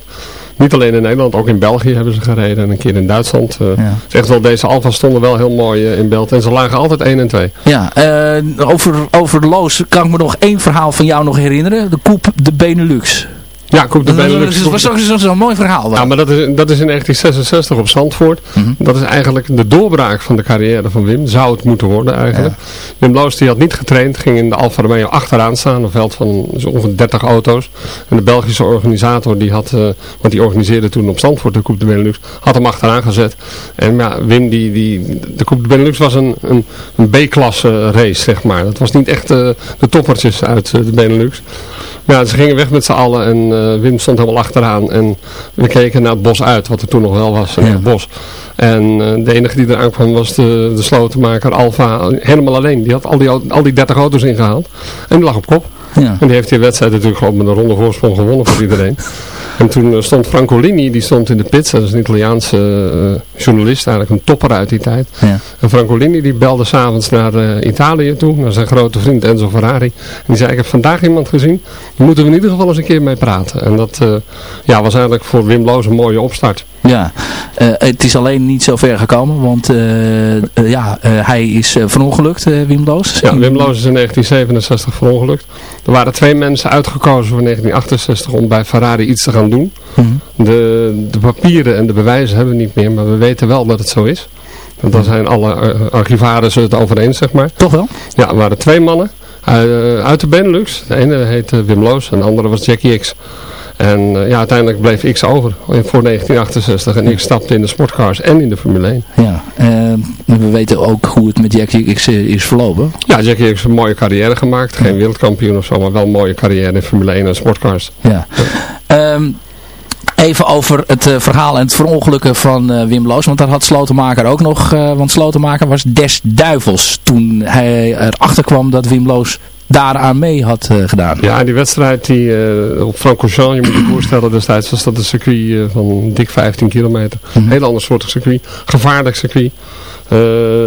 Niet alleen in Nederland, ook in België hebben ze gereden en een keer in Duitsland. Uh, ja. Zegt wel, deze Alfa stonden wel heel mooi uh, in beeld en ze lagen altijd 1 en 2. Ja, uh, over, over Loos kan ik me nog één verhaal van jou nog herinneren. De Coupe de Benelux. Ja, Coupe de Benelux. Dat was zo'n zo, zo mooi verhaal. Dan. Ja, maar dat is, dat is in 1966 op Zandvoort. Mm -hmm. Dat is eigenlijk de doorbraak van de carrière van Wim. Zou het moeten worden eigenlijk. Ja. Wim Loos die had niet getraind. Ging in de Alfa Romeo achteraan staan. Een veld van ongeveer 30 auto's. En de Belgische organisator die had, uh, want die organiseerde toen op Zandvoort de Coupe de Benelux. Had hem achteraan gezet. En ja, Wim die, die de Coupe de Benelux was een, een, een B-klasse race zeg maar. Dat was niet echt uh, de toppertjes uit uh, de Benelux. Ja, ze gingen weg met z'n allen en Wim stond helemaal achteraan. En we keken naar het bos uit, wat er toen nog wel was, ja. bos. En uh, de enige die eraan kwam was de, de slotenmaker Alfa, helemaal alleen. Die had al die, al die 30 auto's ingehaald. En die lag op kop. Ja. En die heeft die wedstrijd natuurlijk gewoon met een ronde voorsprong gewonnen voor iedereen. [laughs] En toen stond Francolini, die stond in de pits. Dat is een Italiaanse uh, journalist, eigenlijk een topper uit die tijd. Ja. En Francolini die belde s'avonds naar uh, Italië toe, naar zijn grote vriend Enzo Ferrari. En die zei, ik heb vandaag iemand gezien, daar moeten we in ieder geval eens een keer mee praten. En dat uh, ja, was eigenlijk voor Wim Loos een mooie opstart. Ja, uh, het is alleen niet zo ver gekomen, want uh, uh, ja, hij is verongelukt, Wim Loos. Ja, Wim Loos is in 1967 verongelukt. Er waren twee mensen uitgekozen voor 1968 om bij Ferrari iets te gaan doen. Mhm. Mm -hmm. de, de papieren en de bewijzen hebben we niet meer, maar we weten wel dat het zo is. Want daar zijn alle archivarissen het over eens, zeg maar. Toch wel? Ja, er waren twee mannen uit de Benelux. De ene heette Wim Loos en de andere was Jackie X. En uh, ja, uiteindelijk bleef X over voor 1968 en ik stapte in de sportcars en in de Formule 1. Ja, uh, we weten ook hoe het met Jackie X uh, is verlopen. Ja, Jackie X heeft een mooie carrière gemaakt. Geen wereldkampioen of zo, maar wel een mooie carrière in Formule 1 en sportcars. Ja. ja. Um, Even over het uh, verhaal en het verongelukken van uh, Wim Loos. Want daar had Slotenmaker ook nog. Uh, want Slotenmaker was des duivels toen hij erachter kwam dat Wim Loos daaraan mee had uh, gedaan. Ja, die wedstrijd die, uh, op Francorchamps, je moet je voorstellen, destijds was dat een circuit uh, van dik 15 kilometer. Mm -hmm. Heel ander soort circuit, gevaarlijk circuit. Uh,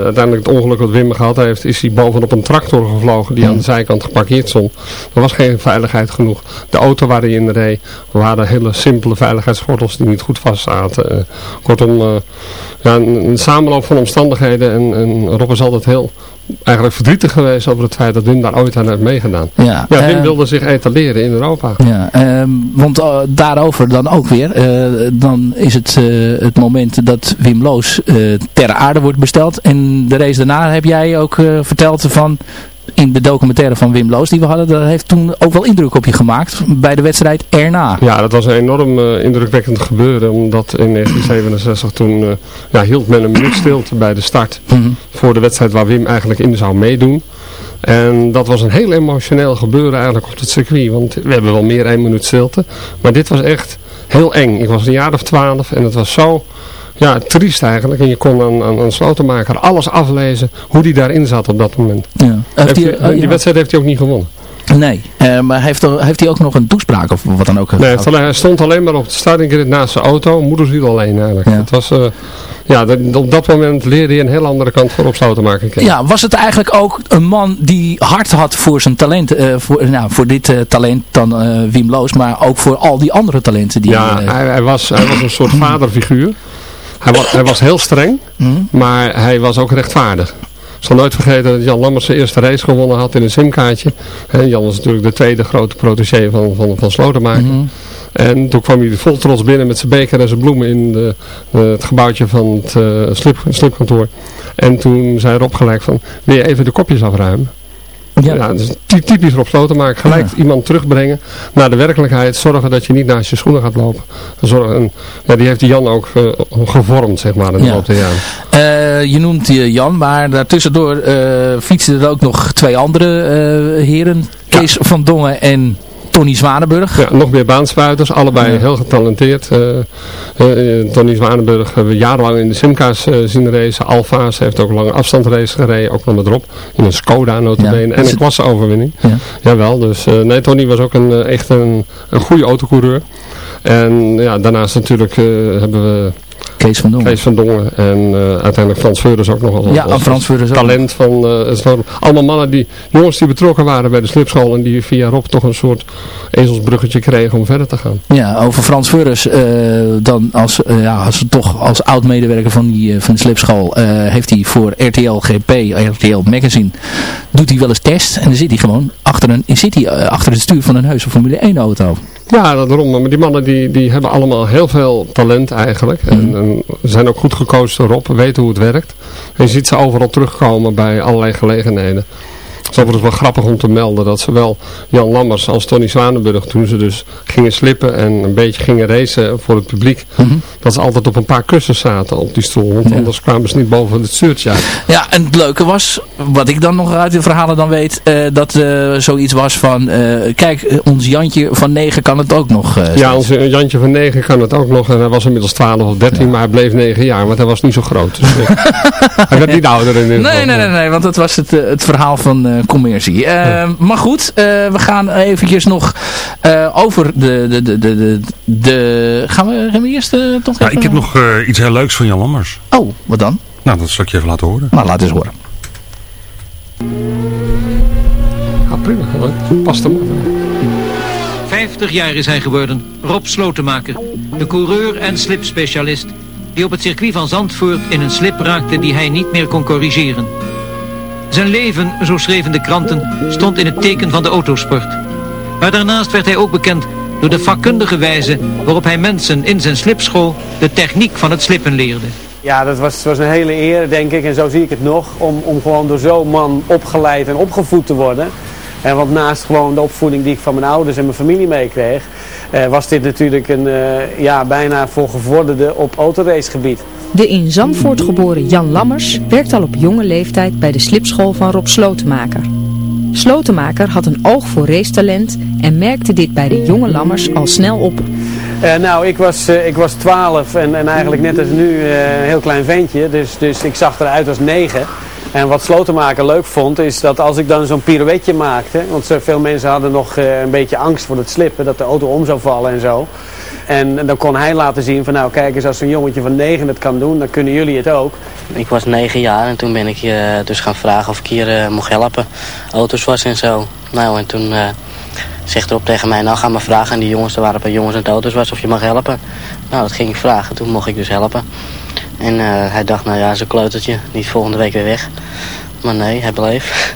uiteindelijk het ongeluk wat Wim gehad heeft, is hij bovenop een tractor gevlogen die aan de zijkant geparkeerd stond. Er was geen veiligheid genoeg. De auto waar hij in reed waren hele simpele veiligheidsgordels die niet goed vast zaten. Uh, kortom, uh, ja, een, een samenloop van omstandigheden. En, en Rob is altijd heel eigenlijk verdrietig geweest over het feit dat Wim daar ooit aan heeft meegedaan. Ja, Ja, Wim eh, wilde zich etaleren in Europa. Ja, ehm, want eh, daarover dan ook weer. eh, dan is het eh, het moment dat Wim Loos eh, ter aarde wordt besteld. En de race daarna heb jij ook eh, verteld van... In de documentaire van Wim Loos die we hadden, dat heeft toen ook wel indruk op je gemaakt bij de wedstrijd erna. Ja, dat was een enorm eh, indrukwekkend gebeuren. Omdat in 1967 toen eh, ja, hield men een minuut stilte bij de start. Voor de wedstrijd waar Wim eigenlijk in zou meedoen. En dat was een heel emotioneel gebeuren eigenlijk op het circuit. Want we hebben wel meer één minuut stilte. Maar dit was echt heel eng. Ik was een jaar of twaalf en het was zo ja, triest eigenlijk. En je kon aan, aan, aan Slotenmaker alles aflezen hoe die daarin zat op dat moment. Ja. Heeft hij- oh, die ja. wedstrijd heeft hij ook niet gewonnen. Nee, eh, maar heeft, er, heeft hij ook nog een toespraak of wat dan ook? Nee, het- hij stond alleen maar op de starting grid naast zijn auto. Moederswiel alleen eigenlijk. Het was, eh, ja, op dat moment leerde hij een heel andere kant van op Slotenmaker kennen. Ja, was het eigenlijk ook een man die hard had voor zijn talent, eh, voor, nou, voor dit talent dan Wim Loos, maar ook voor al die andere talenten die... Ja, hij, hij, was, hij was een soort [clears throat] vaderfiguur. Hij was, hij was heel streng, maar hij was ook rechtvaardig. Ik zal nooit vergeten dat Jan Lammers zijn eerste race gewonnen had in een simkaartje. Jan was natuurlijk de tweede grote protégé van, van, van Slotenmaker. En toen kwam hij vol trots binnen met zijn beker en zijn bloemen in de, het gebouwtje van het eh, slip, slipkantoor. En toen zei Rob gelijk van, wil je even de kopjes afruimen? Ja, is ty- typisch Rob Slotenmaker. Gelijk iemand terugbrengen naar de werkelijkheid. Zorgen dat je niet naast je schoenen gaat lopen. Zorgen, en, ja, die heeft die Jan ook eh, gevormd, zeg maar, in de Ja. loop der jaren. Eh, je noemt eh, Jan, maar daartussendoor eh fietsen er ook nog twee andere heren. Kees van Dongen en Tony Zwanenburg. Ja, nog meer baanspuiters, allebei heel getalenteerd. Eh, eh, eh, Tony Zwanenburg hebben we jarenlang in de Simca's zien racen. Alfa's heeft ook lange afstandsrace gereden, ook nog met Rob. In een Skoda notabene Ja. en een klasseoverwinning. Ja. Jawel, dus nee, Tony was ook een, echt een, een goede autocoureur. En ja, daarnaast natuurlijk hebben we Kees van Dongen. Kees van Dongen en eh, uiteindelijk Frans Veurens ook nog als, Ja, als- Frans talent van het Sloten. Allemaal mannen die, jongens die betrokken waren bij de slipschool en die via Rob toch een soort ezelsbruggetje kregen om verder te gaan. Ja, over Frans Furres, eh, dan als, ja, als, toch als oud-medewerker van, die, van de slipschool, heeft hij voor RTL GP, RTL Magazine, doet hij wel eens test. En dan zit hij gewoon achter, een, zit hij, achter het stuur van een heuse Formule 1 auto. Ja, daarom. Maar die mannen die, die hebben allemaal heel veel talent eigenlijk. En, en zijn ook goed door Rob, weten hoe het werkt. En je ziet ze overal terugkomen bij allerlei gelegenheden. Het is overigens wel grappig om te melden dat zowel Jan Lammers als Tony Zwanenburg, toen ze dus gingen slippen en een beetje gingen racen voor het publiek, dat ze altijd op een paar kussens zaten op die stoel. Want anders kwamen ze niet boven het stuurtje uit. Ja, en het leuke was, wat ik dan nog uit de verhalen dan weet, eh, dat eh, zoiets was van, eh, kijk, ons Jantje van 9 kan het ook nog. Ja, onze Jantje van 9 kan het ook nog. En hij was inmiddels 12 of 13, maar hij bleef 9 jaar, want hij was niet zo groot. Dus, hij werd [laughs] niet ouder in ieder Nee, geval. nee, nee, nee, want dat was het, het verhaal van commercie. Eh, Maar goed, eh, we gaan eventjes nog eh, over de, de, de, de, de, de- Gaan we, gaan we eerst eh, toch Ja, even- ik heb nog eh, iets heel leuks van Jan Lammers. Oh, wat dan? Nou, dat zal ik je even laten horen. Nou, laat eens horen. Ja, prima. Dat Past hem. 50 jaar is hij geworden, Rob Slotenmaker. De coureur en slipspecialist. Die op het circuit van Zandvoort in een slip raakte die hij niet meer kon corrigeren. Zijn leven, zo schreven de kranten, stond in het teken van de autosport. Maar daarnaast werd hij ook bekend door de vakkundige wijze waarop hij mensen in zijn slipschool de techniek van het slippen leerde. Ja, dat was, was een hele eer, denk ik, en zo zie ik het nog, om, om gewoon door zo'n man opgeleid en opgevoed te worden. En want naast gewoon de opvoeding die ik van mijn ouders en mijn familie meekreeg, eh, was dit natuurlijk een eh, ja, bijna voor gevorderde op autoracegebied. De in Zandvoort geboren Jan Lammers werkt al op jonge leeftijd bij de slipschool van Rob Slotenmaker. Slotenmaker had een oog voor racetalent en merkte dit bij de jonge Lammers al snel op. Eh, nou, ik was, eh, ik was 12 en, en eigenlijk net als nu eh, een heel klein ventje. Dus, dus ik zag eruit als 9. En wat Slotenmaker leuk vond, is dat als ik dan zo'n pirouetje maakte. Want zoveel mensen hadden nog een beetje angst voor het slippen, dat de auto om zou vallen en zo. En dan kon hij laten zien van nou kijk eens als zo'n jongetje van 9 het kan doen, dan kunnen jullie het ook. Ik was negen jaar en toen ben ik eh, dus gaan vragen of ik hier eh, mocht helpen. Auto's was en zo. Nou, en toen eh, Zegt erop tegen mij, nou ga maar vragen. En die jongens, er waren een paar jongens in het auto's was of je mag helpen. Nou, dat ging ik vragen. Toen mocht ik dus helpen. En hij dacht, nou ja, zo'n kleutertje, niet volgende week weer weg. Maar nee, hij bleef. [laughs]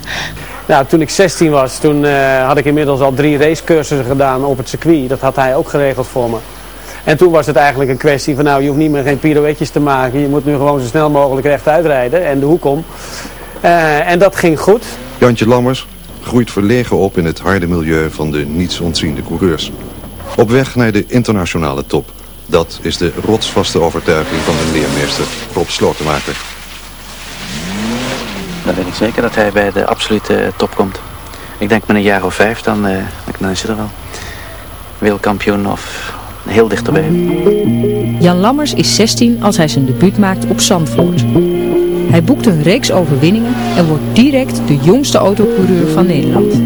Nou, toen ik 16 was, toen had ik inmiddels al drie racecursussen gedaan op het circuit. Dat had hij ook geregeld voor me. En toen was het eigenlijk een kwestie van, nou, je hoeft niet meer geen pirouetjes te maken. Je moet nu gewoon zo snel mogelijk rechtuit rijden en de hoek om. Eh, en dat ging goed. Jantje Lammers groeit verlegen op in het harde milieu van de niets ontziende coureurs. Op weg naar de internationale top. Dat is de rotsvaste overtuiging van hun leermeester Rob Slotenmaker. Dan weet ik zeker dat hij bij de absolute top komt. Ik denk met een jaar of vijf, dan, eh, dan is hij er wel. Wereldkampioen of heel dichterbij. Jan Lammers is 16 als hij zijn debuut maakt op Zandvoort. Hij boekt een reeks overwinningen en wordt direct de jongste autocoureur van Nederland.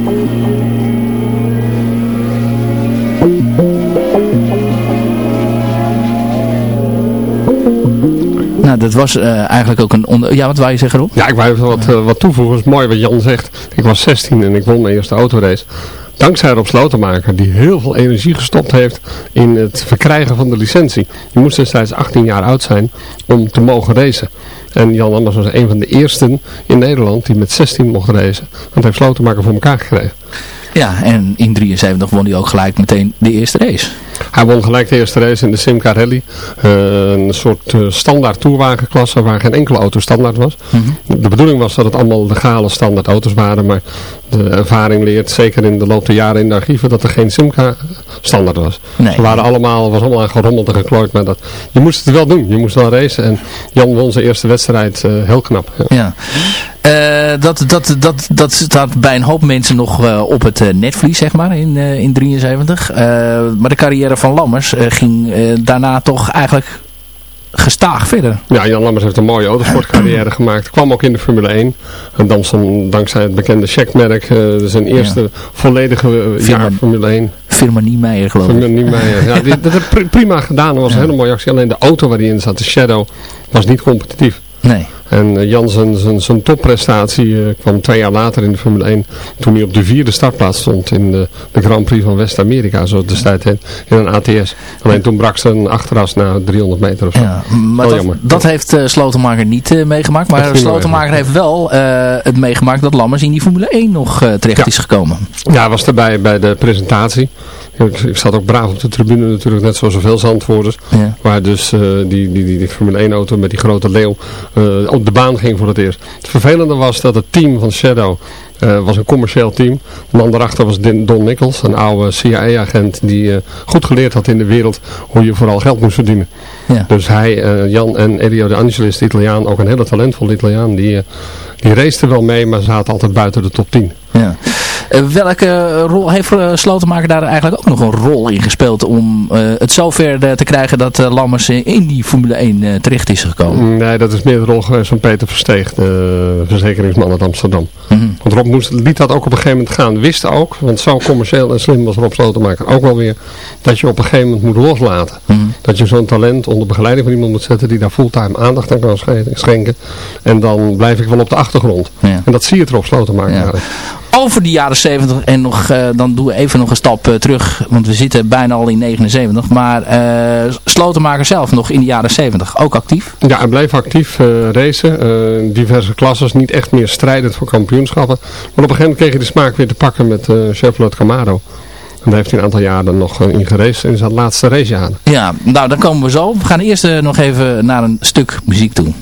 Nou, dat was eh, eigenlijk ook een... Onder... Ja, wat wou je zeggen, Rob? Ja, ik wou even wat, eh, wat toevoegen. Het is mooi wat Jan zegt. Ik was 16 en ik won mijn eerste autorace. Dankzij Rob Slotenmaker, die heel veel energie gestopt heeft in het verkrijgen van de licentie. Je moest destijds 18 jaar oud zijn om te mogen racen. En Jan Anders was een van de eersten in Nederland die met 16 mocht racen. Want hij heeft Slotenmaker voor elkaar gekregen. Ja, en in 73 won hij ook gelijk meteen de eerste race. Hij won gelijk de eerste race in de Simca Rally. Uh, een soort uh, standaard toerwagenklasse waar geen enkele auto standaard was. Mm -hmm. De bedoeling was dat het allemaal legale standaard auto's waren. Maar de ervaring leert, zeker in de loop der jaren in de archieven, dat er geen Simca standaard was. Nee. Ze waren allemaal, was allemaal gerommeld en geklooid. Maar dat, je moest het wel doen. Je moest wel racen. En Jan won zijn eerste wedstrijd uh, heel knap. Ja. ja. Uh, dat, dat, dat, dat staat bij een hoop mensen nog uh, op het uh, netvlies, zeg maar, in, in 73. maar de carrière van Lammers ging daarna toch eigenlijk gestaag verder. Ja, Jan Lammers heeft een mooie autosportcarrière [clears throat] gemaakt. Kwam ook in de Formule 1. En dan zijn, dankzij het bekende checkmerk zijn eerste ja. volledige jaar Formule 1. Firma Niemeyer geloof ik. Firma Niemeyer. Ja, [laughs] die, dat heeft prima gedaan. Dat was een hele mooie actie. Alleen de auto waar hij in zat, de Shadow, was niet competitief. Nee. En uh, Jan zijn, zijn, zijn topprestatie uh, kwam twee jaar later in de Formule 1. Toen hij op de vierde startplaats stond in de, de Grand Prix van West-Amerika. Zo destijds in een ATS. Alleen toen brak ze een achteras na 300 meter of zo. Ja, maar dat, dat, heeft Slotenmaker niet meegemaakt. Maar Slotenmaker heeft wel het meegemaakt dat Lammers in die Formule 1 nog terecht ja. is gekomen. Ja, was erbij bij de presentatie. Ik, ik zat ook braaf op de tribune natuurlijk, net zoals zoveel zandwoorders. Ja. Waar dus uh, die, die, die, die Formule 1 auto met die grote leeuw uh, op de baan ging voor het eerst. Het vervelende was dat het team van Shadow uh, was een commercieel team. De man daarachter was Don Nichols, een oude CIA-agent die uh, goed geleerd had in de wereld hoe je vooral geld moest verdienen. Ja. Dus hij, uh, Jan en Elio de Angelis, de Italiaan, ook een hele talentvolle Italiaan, die, die raceten wel mee, maar zaten altijd buiten de top 10. Ja. Uh, welke rol heeft uh, Slotenmaker daar eigenlijk ook nog een rol in gespeeld om uh, het zover te krijgen dat Lammers in die Formule 1 terecht is gekomen? Nee, dat is meer de rol geweest van Peter Versteeg, de verzekeringsman uit Amsterdam. Mm -hmm. Want Rob moest, liet dat ook op een gegeven moment gaan. Wist ook, want zo commercieel en slim was Rob Slotenmaker ook wel weer, dat je op een gegeven moment moet loslaten. Mm -hmm. Dat je zo'n talent onder begeleiding van iemand moet zetten die daar fulltime aandacht aan kan schenken. En dan blijf ik wel op de achtergrond. Ja. En dat zie je het Rob Slotenmaker ja. Over de jaren 70 en nog, uh, dan doen we even nog een stap uh, terug, want we zitten bijna al in 79, maar uh, Slotenmaker zelf nog in de jaren 70, ook actief? Ja, hij bleef actief racen, diverse klasses, niet echt meer strijdend voor kampioenschappen, maar op een gegeven moment kreeg hij de smaak weer te pakken met Chevrolet Camaro. En daar heeft hij een aantal jaren nog in geraced in zijn laatste racejaren. Ja, nou dan komen we zo. We gaan eerst nog even naar een stuk muziek toe.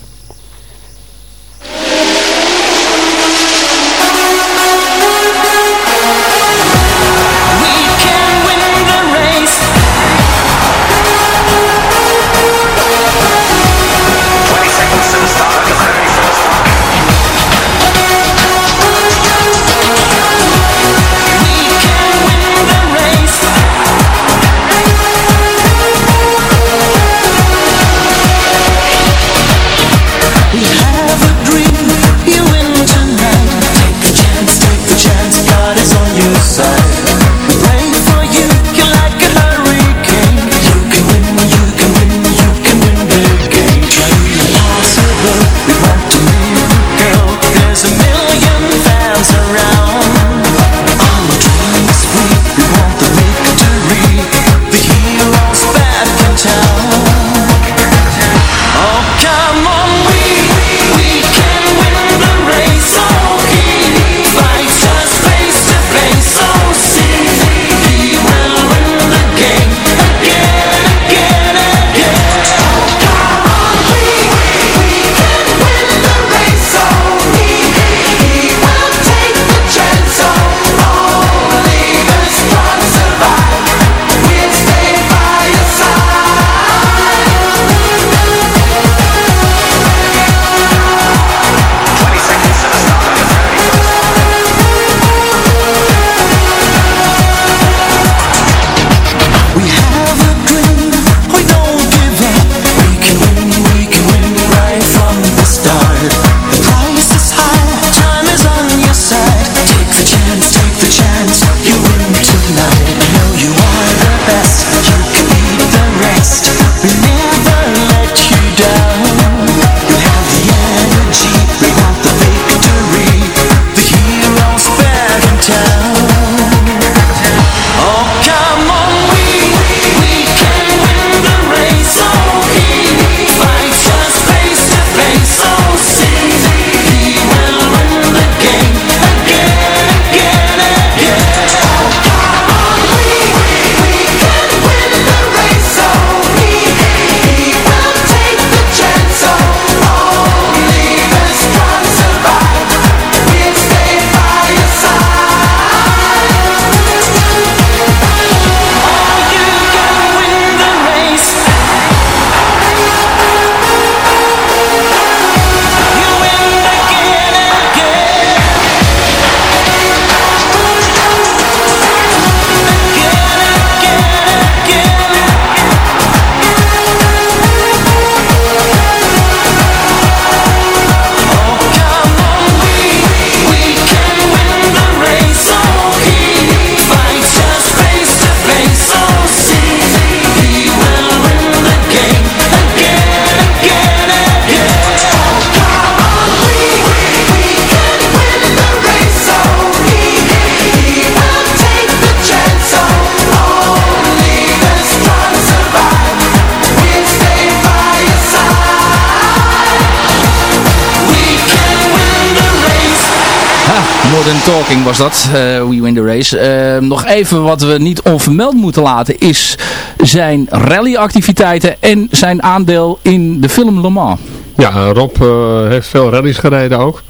Talking was dat, uh, We Win the Race. Uh, nog even wat we niet onvermeld moeten laten is zijn rallyactiviteiten en zijn aandeel in de film Le Mans. Ja, Rob uh, heeft veel rallies gereden ook.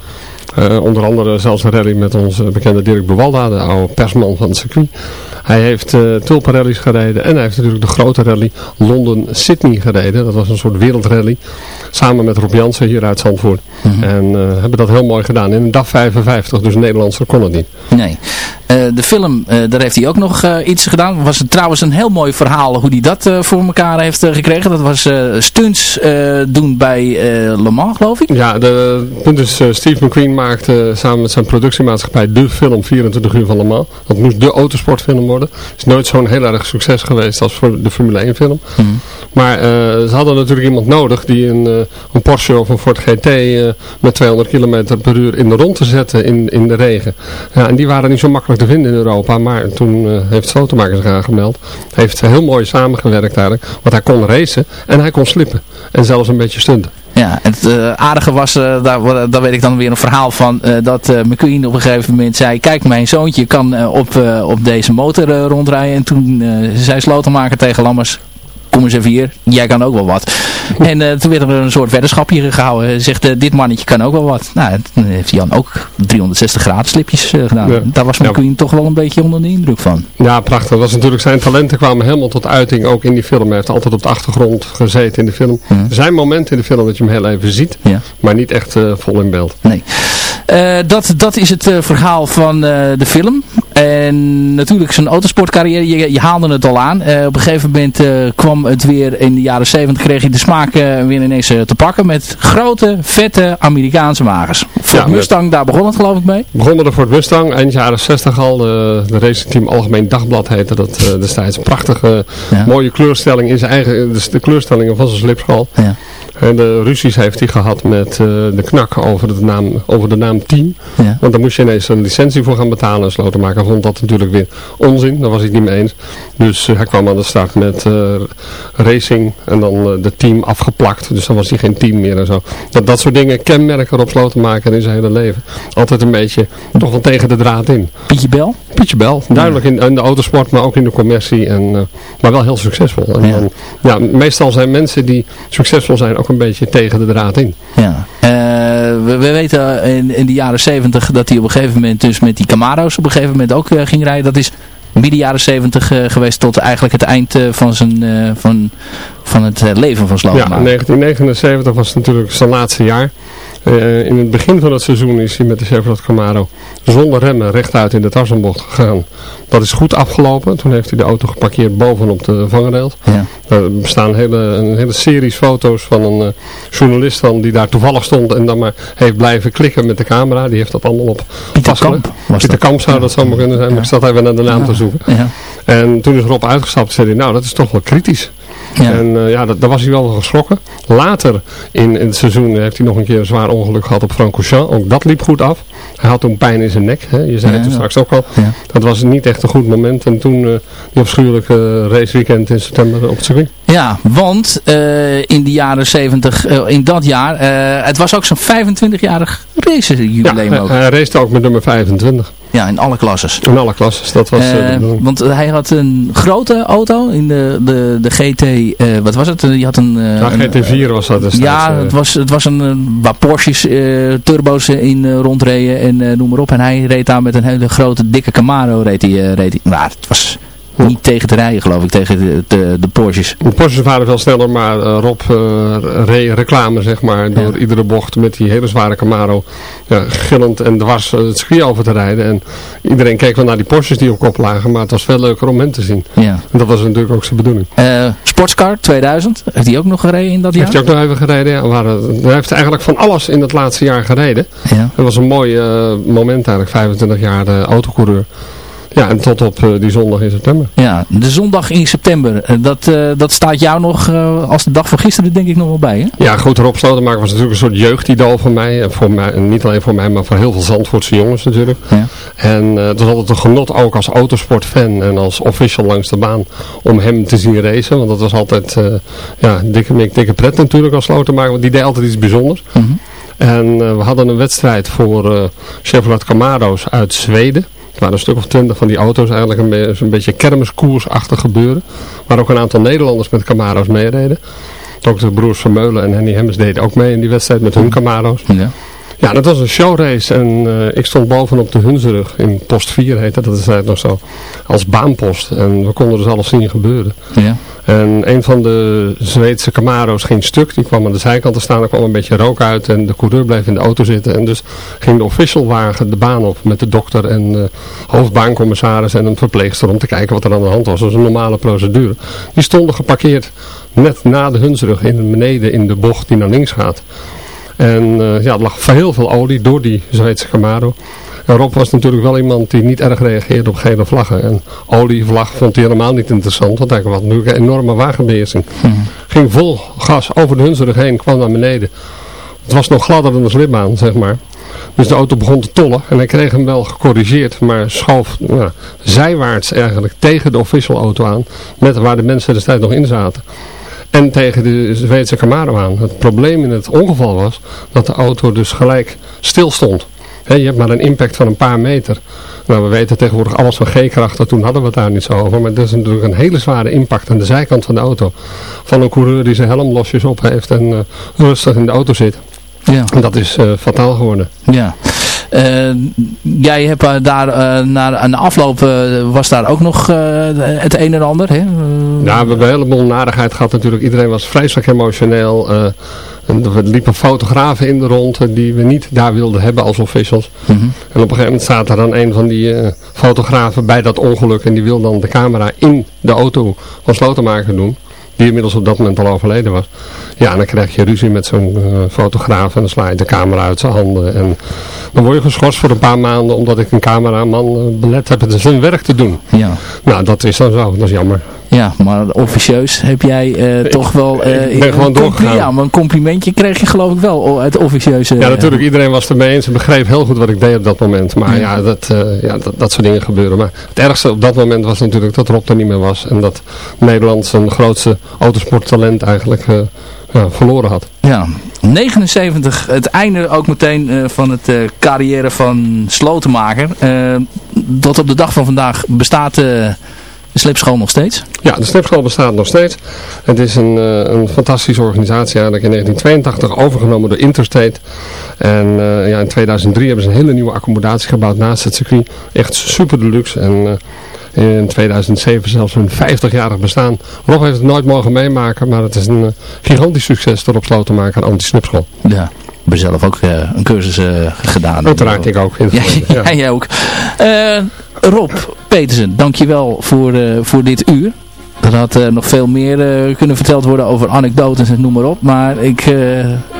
Uh, onder andere zelfs een rally met onze bekende Dirk Bewalda, de oude persman van het circuit. Hij heeft uh, tulpenrallies gereden en hij heeft natuurlijk de grote rally Londen-Sydney gereden. Dat was een soort wereldrall. Samen met Rob Jansen hier uit Zandvoort. Mm -hmm. En uh, hebben dat heel mooi gedaan. In een DAF 55, dus Nederlandse kon het niet. Nee. Uh, de film, uh, daar heeft hij ook nog uh, iets gedaan. Was het trouwens een heel mooi verhaal hoe hij dat voor elkaar heeft gekregen. Dat was stunts doen bij Le Mans, geloof ik. Ja, de punt is, Steve McQueen maakte samen met zijn productiemaatschappij de film 24 uur van Le Mans. Dat moest de autosportfilm worden. Het is nooit zo'n heel erg succes geweest als voor de Formule 1 film. Mm. Maar ze hadden natuurlijk iemand nodig die een, een Porsche of een Ford GT met 200 km per uur in de rond te zetten in, in de regen. Ja, en die waren niet zo makkelijk te vinden in Europa. Maar toen uh, heeft Slotenmaker zich aangemeld. Heeft heel mooi samengewerkt eigenlijk. Want hij kon racen en hij kon slippen. En zelfs een beetje stunten. Ja, het uh, aardige was, uh, daar, daar weet ik dan weer een verhaal van, uh, dat McQueen op een gegeven moment zei, kijk mijn zoontje kan op, op deze motor rondrijden. En toen zei Slotenmaker tegen Lammers, kom eens even hier, jij kan ook wel wat. en uh, toen werd er een soort weddenschapje gehouden. Zegt, uh, dit mannetje kan ook wel wat. Nou, toen heeft Jan ook 360 graden slipjes uh, gedaan. Ja. Daar was McQueen ja. toch wel een beetje onder de indruk van. Ja, prachtig. Dat was natuurlijk zijn talenten kwamen helemaal tot uiting, ook in die film. Hij heeft altijd op de achtergrond gezeten in de film. Ja. Er zijn momenten in de film dat je hem heel even ziet, maar niet echt vol in beeld. Nee. Dat, dat is het verhaal van de film. En natuurlijk zijn autosportcarrière, je, je haalde het al aan. op een gegeven moment kwam het weer in de jaren 70, kreeg je de smaak weer ineens te pakken met grote, vette Amerikaanse wagens. Ford ja, Mustang, daar begon het geloof ik mee. Begon met de Ford Mustang, eind jaren 60 al. De, de racingteam Algemeen Dagblad heette dat destijds. Prachtige, ja. mooie kleurstelling in zijn eigen, de, de kleurstellingen van zijn slipschool. Ja. En de ruzies heeft hij gehad met uh, de knak over de naam, over de naam Team. Ja. Want daar moest je ineens een licentie voor gaan betalen. En Slotenmaker vond dat natuurlijk weer onzin. Daar was het niet mee eens. Dus uh, hij kwam aan de start met uh, racing en dan de team afgeplakt. Dus dan was hij geen team meer en zo. Dat, dat soort dingen kenmerken op Slotenmaker in zijn hele leven. Altijd een beetje toch wel tegen de draad in. Pietje Bel? Pietje Bel. Duidelijk in, in de autosport, maar ook in de commercie. En, maar wel heel succesvol. En ja. Dan, ja, meestal zijn mensen die succesvol zijn ook een beetje tegen de draad in. Ja. Uh, we, we, weten in, in de jaren 70 dat hij op een gegeven moment dus met die Camaro's op een gegeven moment ook uh, ging rijden. Dat is midden jaren 70 uh, geweest tot eigenlijk het eind van, zijn, van, van het leven van Slotenmaker. Ja, 1979 was natuurlijk zijn laatste jaar. Uh, in het begin van het seizoen is hij met de Chevrolet Camaro zonder remmen rechtuit in de tassenbocht gegaan. Dat is goed afgelopen. Toen heeft hij de auto geparkeerd bovenop de vangrail. Ja. Er bestaan hele, een hele series foto's van een uh, journalist die daar toevallig stond en dan maar heeft blijven klikken met de camera. Die heeft dat allemaal op Pieter Kamp. Pieter Kamp zou dat zomaar kunnen zijn, maar ik zat even naar de naam ja. te zoeken. Ja. En toen is Rob uitgestapt zei hij, nou dat is toch wel kritisch. Ja. En uh, ja, dat, daar was hij wel geschrokken. Later in, in het seizoen heeft hij nog een keer een zwaar ongeluk gehad op Francorchamps. Ook dat liep goed af. Hij had toen pijn in zijn nek. Hè. Je zei ja, het ja. straks ook al. Ja. Dat was niet echt een goed moment. En toen uh, die afschuwelijke raceweekend in september op het circuit. Ja, want uh, in de jaren 70, in dat jaar, het was ook zo'n 25-jarig racejubileum ook. hij raced ook met nummer 25. Ja, in alle klasses. In alle klasses, dat was... Uh, want hij had een grote auto in de, de, de GT, uh, wat was het? Die had een... Ja, GT4 was dat destijds. Ja, het was, het was een, waar Porsches turbo's in rondreden en noem maar op. En hij reed daar met een hele grote, dikke Camaro. Reed hij, reed hij, nou, het was niet tegen te rijden geloof ik, tegen de, de, de Porsches. De Porsches waren veel sneller, maar uh, Rob uh, reed reclame zeg maar, door ja. iedere bocht met die hele zware Camaro ja, gillend en dwars het circuit over te rijden. En iedereen keek wel naar die Porsches die op kop lagen, maar het was veel leuker om hen te zien. Ja. En dat was natuurlijk ook zijn bedoeling. Uh, Sportscar 2000, heeft hij ook nog gereden in dat jaar? Heeft hij ook nog even gereden, ja. Waren, hij heeft eigenlijk van alles in het laatste jaar gereden. Ja. Dat was een mooi moment eigenlijk, 25 jaar de autocoureur. Ja, en tot op uh, die zondag in september. Ja, de zondag in september. Dat, uh, dat staat jou nog uh, als de dag van gisteren denk ik nog wel bij, hè? Ja, goed, Rob Slotenmaker was natuurlijk een soort jeugdidool van mij. En voor mij, en niet alleen voor mij, maar voor heel veel Zandvoortse jongens natuurlijk. Ja. En het was altijd een genot ook als autosportfan en als official langs de baan om hem te zien racen. Want dat was altijd, ja, dikke, dikke pret natuurlijk als Slotenmaker, want die deed altijd iets bijzonders. Mm -hmm. En eh, we hadden een wedstrijd voor Chevrolet Camaro's uit Zweden. Het waren een stuk of twintig van die auto's, eigenlijk een, be een beetje kermiskoersachtig gebeuren. Waar ook een aantal Nederlanders met Camaro's meereden. Ook de broers Vermeulen en Henny Hemmers deden ook mee in die wedstrijd met hun Camaro's. Ja. Ja, dat was een showrace en uh, ik stond bovenop de Hunzerug in post 4 heette dat, is nog zo, als baanpost. En we konden dus alles zien gebeuren. Ja. En een van de Zweedse Camaro's ging stuk, die kwam aan de zijkant te staan, er kwam een beetje rook uit en de coureur bleef in de auto zitten. En dus ging de officialwagen de baan op met de dokter en uh, hoofdbaancommissaris en een verpleegster om te kijken wat er aan de hand was. Dat was een normale procedure. Die stonden geparkeerd net na de Hunzerug in beneden in de bocht die naar links gaat. En uh, ja, er lag heel veel olie door die Zweedse Camaro. En Rob was natuurlijk wel iemand die niet erg reageerde op gele vlaggen. En olievlag vond hij helemaal niet interessant, want hij had natuurlijk een enorme wagenbeheersing. Ging vol gas over de Hunsrug heen, kwam naar beneden. Het was nog gladder dan de slipbaan, zeg maar. Dus de auto begon te tollen en hij kreeg hem wel gecorrigeerd, maar schoof ja, zijwaarts eigenlijk tegen de official auto aan, met waar de mensen destijds nog in zaten en tegen de Zweedse Camaro aan. Het probleem in het ongeval was dat de auto dus gelijk stil stond. je hebt maar een impact van een paar meter. Nou, we weten tegenwoordig alles van G-krachten, toen hadden we het daar niet zo over. Maar dat is natuurlijk een hele zware impact aan de zijkant van de auto. Van een coureur die zijn helm losjes op heeft en uh, rustig in de auto zit. Ja. En dat is uh, fataal geworden. Ja. Uh, jij hebt uh, daar uh, na een afloop was daar ook nog het een en ander. Hè? Ja, we hebben een heleboel narigheid gehad natuurlijk. Iedereen was vreselijk emotioneel. en er liepen fotografen in de rond die we niet daar wilden hebben als officials. Mm -hmm. En op een gegeven moment staat er dan een van die fotografen bij dat ongeluk. En die wil dan de camera in de auto van Slotenmaker doen die inmiddels op dat moment al overleden was. Ja, dan krijg je ruzie met zo'n uh, fotograaf en dan sla je de camera uit zijn handen. En dan word je geschorst voor een paar maanden omdat ik een cameraman uh, belet heb zijn werk te doen. Ja. Nou, dat is dan zo. Dat is jammer. Ja, maar officieus heb jij [laughs] uh, toch wel... Uh, ik ben gewoon doorgegaan. Ja, maar een complimentje kreeg je geloof ik wel uit officieuze... Ja, natuurlijk. Iedereen was ermee eens. Ze begreep heel goed wat ik deed op dat moment. Maar ja, ja, dat, uh, ja dat, dat soort dingen gebeuren. Maar het ergste op dat moment was natuurlijk dat Rob er niet meer was. En dat Nederland zijn grootste autosporttalent eigenlijk ja, verloren had. Ja, 79, het einde ook meteen uh, van het uh, carrière van Slotenmaker. Uh, tot op de dag van vandaag bestaat de slipschool nog steeds? Ja, de slipschool bestaat nog steeds. Het is een, een fantastische organisatie eigenlijk in 1982 overgenomen door Interstate. En ja, in 2003 hebben ze een hele nieuwe accommodatie gebouwd naast het circuit. Echt super deluxe en in 2007 zelfs hun 50-jarig bestaan. Rob heeft het nooit mogen meemaken, maar het is een uh, gigantisch succes door op sloot te maken aan anti-snipschool. Ja, ik ben zelf ook uh, een cursus uh, gedaan. Uiteraard, ik ook. In ja, [laughs] ja. ja, jij ook. Rob Petersen, dankjewel voor, voor dit uur. Er had nog veel meer kunnen verteld worden over anekdotes en noem maar op. Maar ik,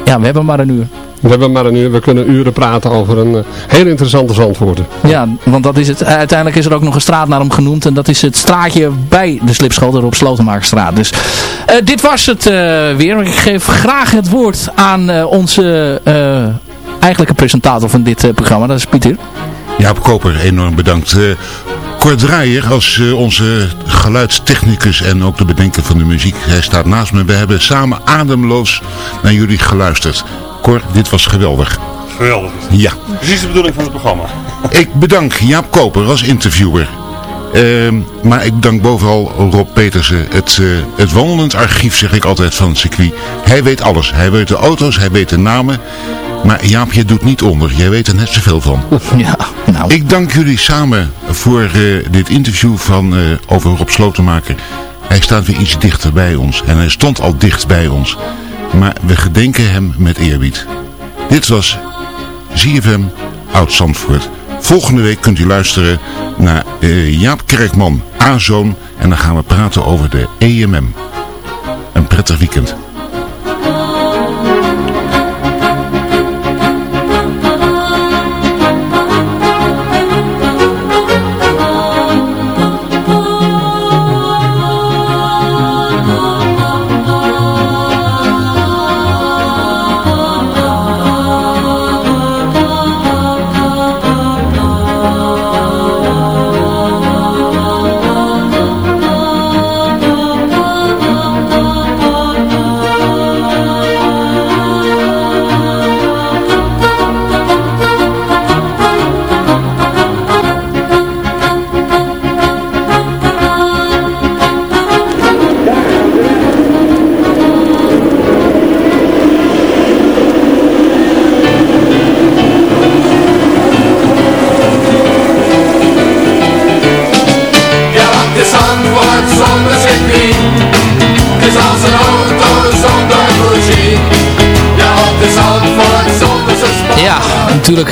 ja, we hebben maar een uur. We hebben maar een. We kunnen uren praten over een heel interessante Zandvoorten. Ja, want dat is het. Uiteindelijk is er ook nog een straat naar hem genoemd. En dat is het straatje bij de slipschool, de Rob Slotenmakerstraat. Dus dit was het weer. Ik geef graag het woord aan onze eigenlijke presentator van dit programma. Dat is Pieter. Jaap Koper, enorm bedankt. Uh, Cor Draaier als uh, onze geluidstechnicus en ook de bedenker van de muziek. Hij staat naast me. We hebben samen ademloos naar jullie geluisterd. Cor, dit was geweldig. Geweldig. Ja. Precies de bedoeling van het programma. [laughs] Ik bedank Jaap Koper als interviewer. Uh, maar ik bedank bovenal Rob Petersen. Het, uh, het wandelend archief zeg ik altijd van het circuit. Hij weet alles. Hij weet de auto's, hij weet de namen. Maar Jaap, je doet niet onder. Jij weet er net zoveel van. [laughs] Ja, nou. Ik dank jullie samen voor uh, dit interview van, uh, over Rob Slotenmaker. Hij staat weer iets dichter bij ons. En hij stond al dicht bij ons. Maar we gedenken hem met eerbied. Dit was ZFM Oud-Zandvoort. Volgende week kunt u luisteren naar uh, Jaap Kerkman, A-zoon. En dan gaan we praten over de EMM. Een prettig weekend.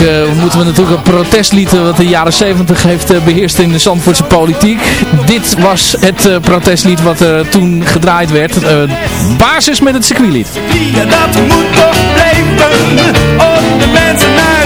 Eh, moeten we natuurlijk een protestlied eh, wat de jaren 70 heeft eh, beheerst in de Zandvoortse politiek. Dit was het protestlied wat toen gedraaid werd. basis met het circuitlied. dat moet blijven, om de mensen naar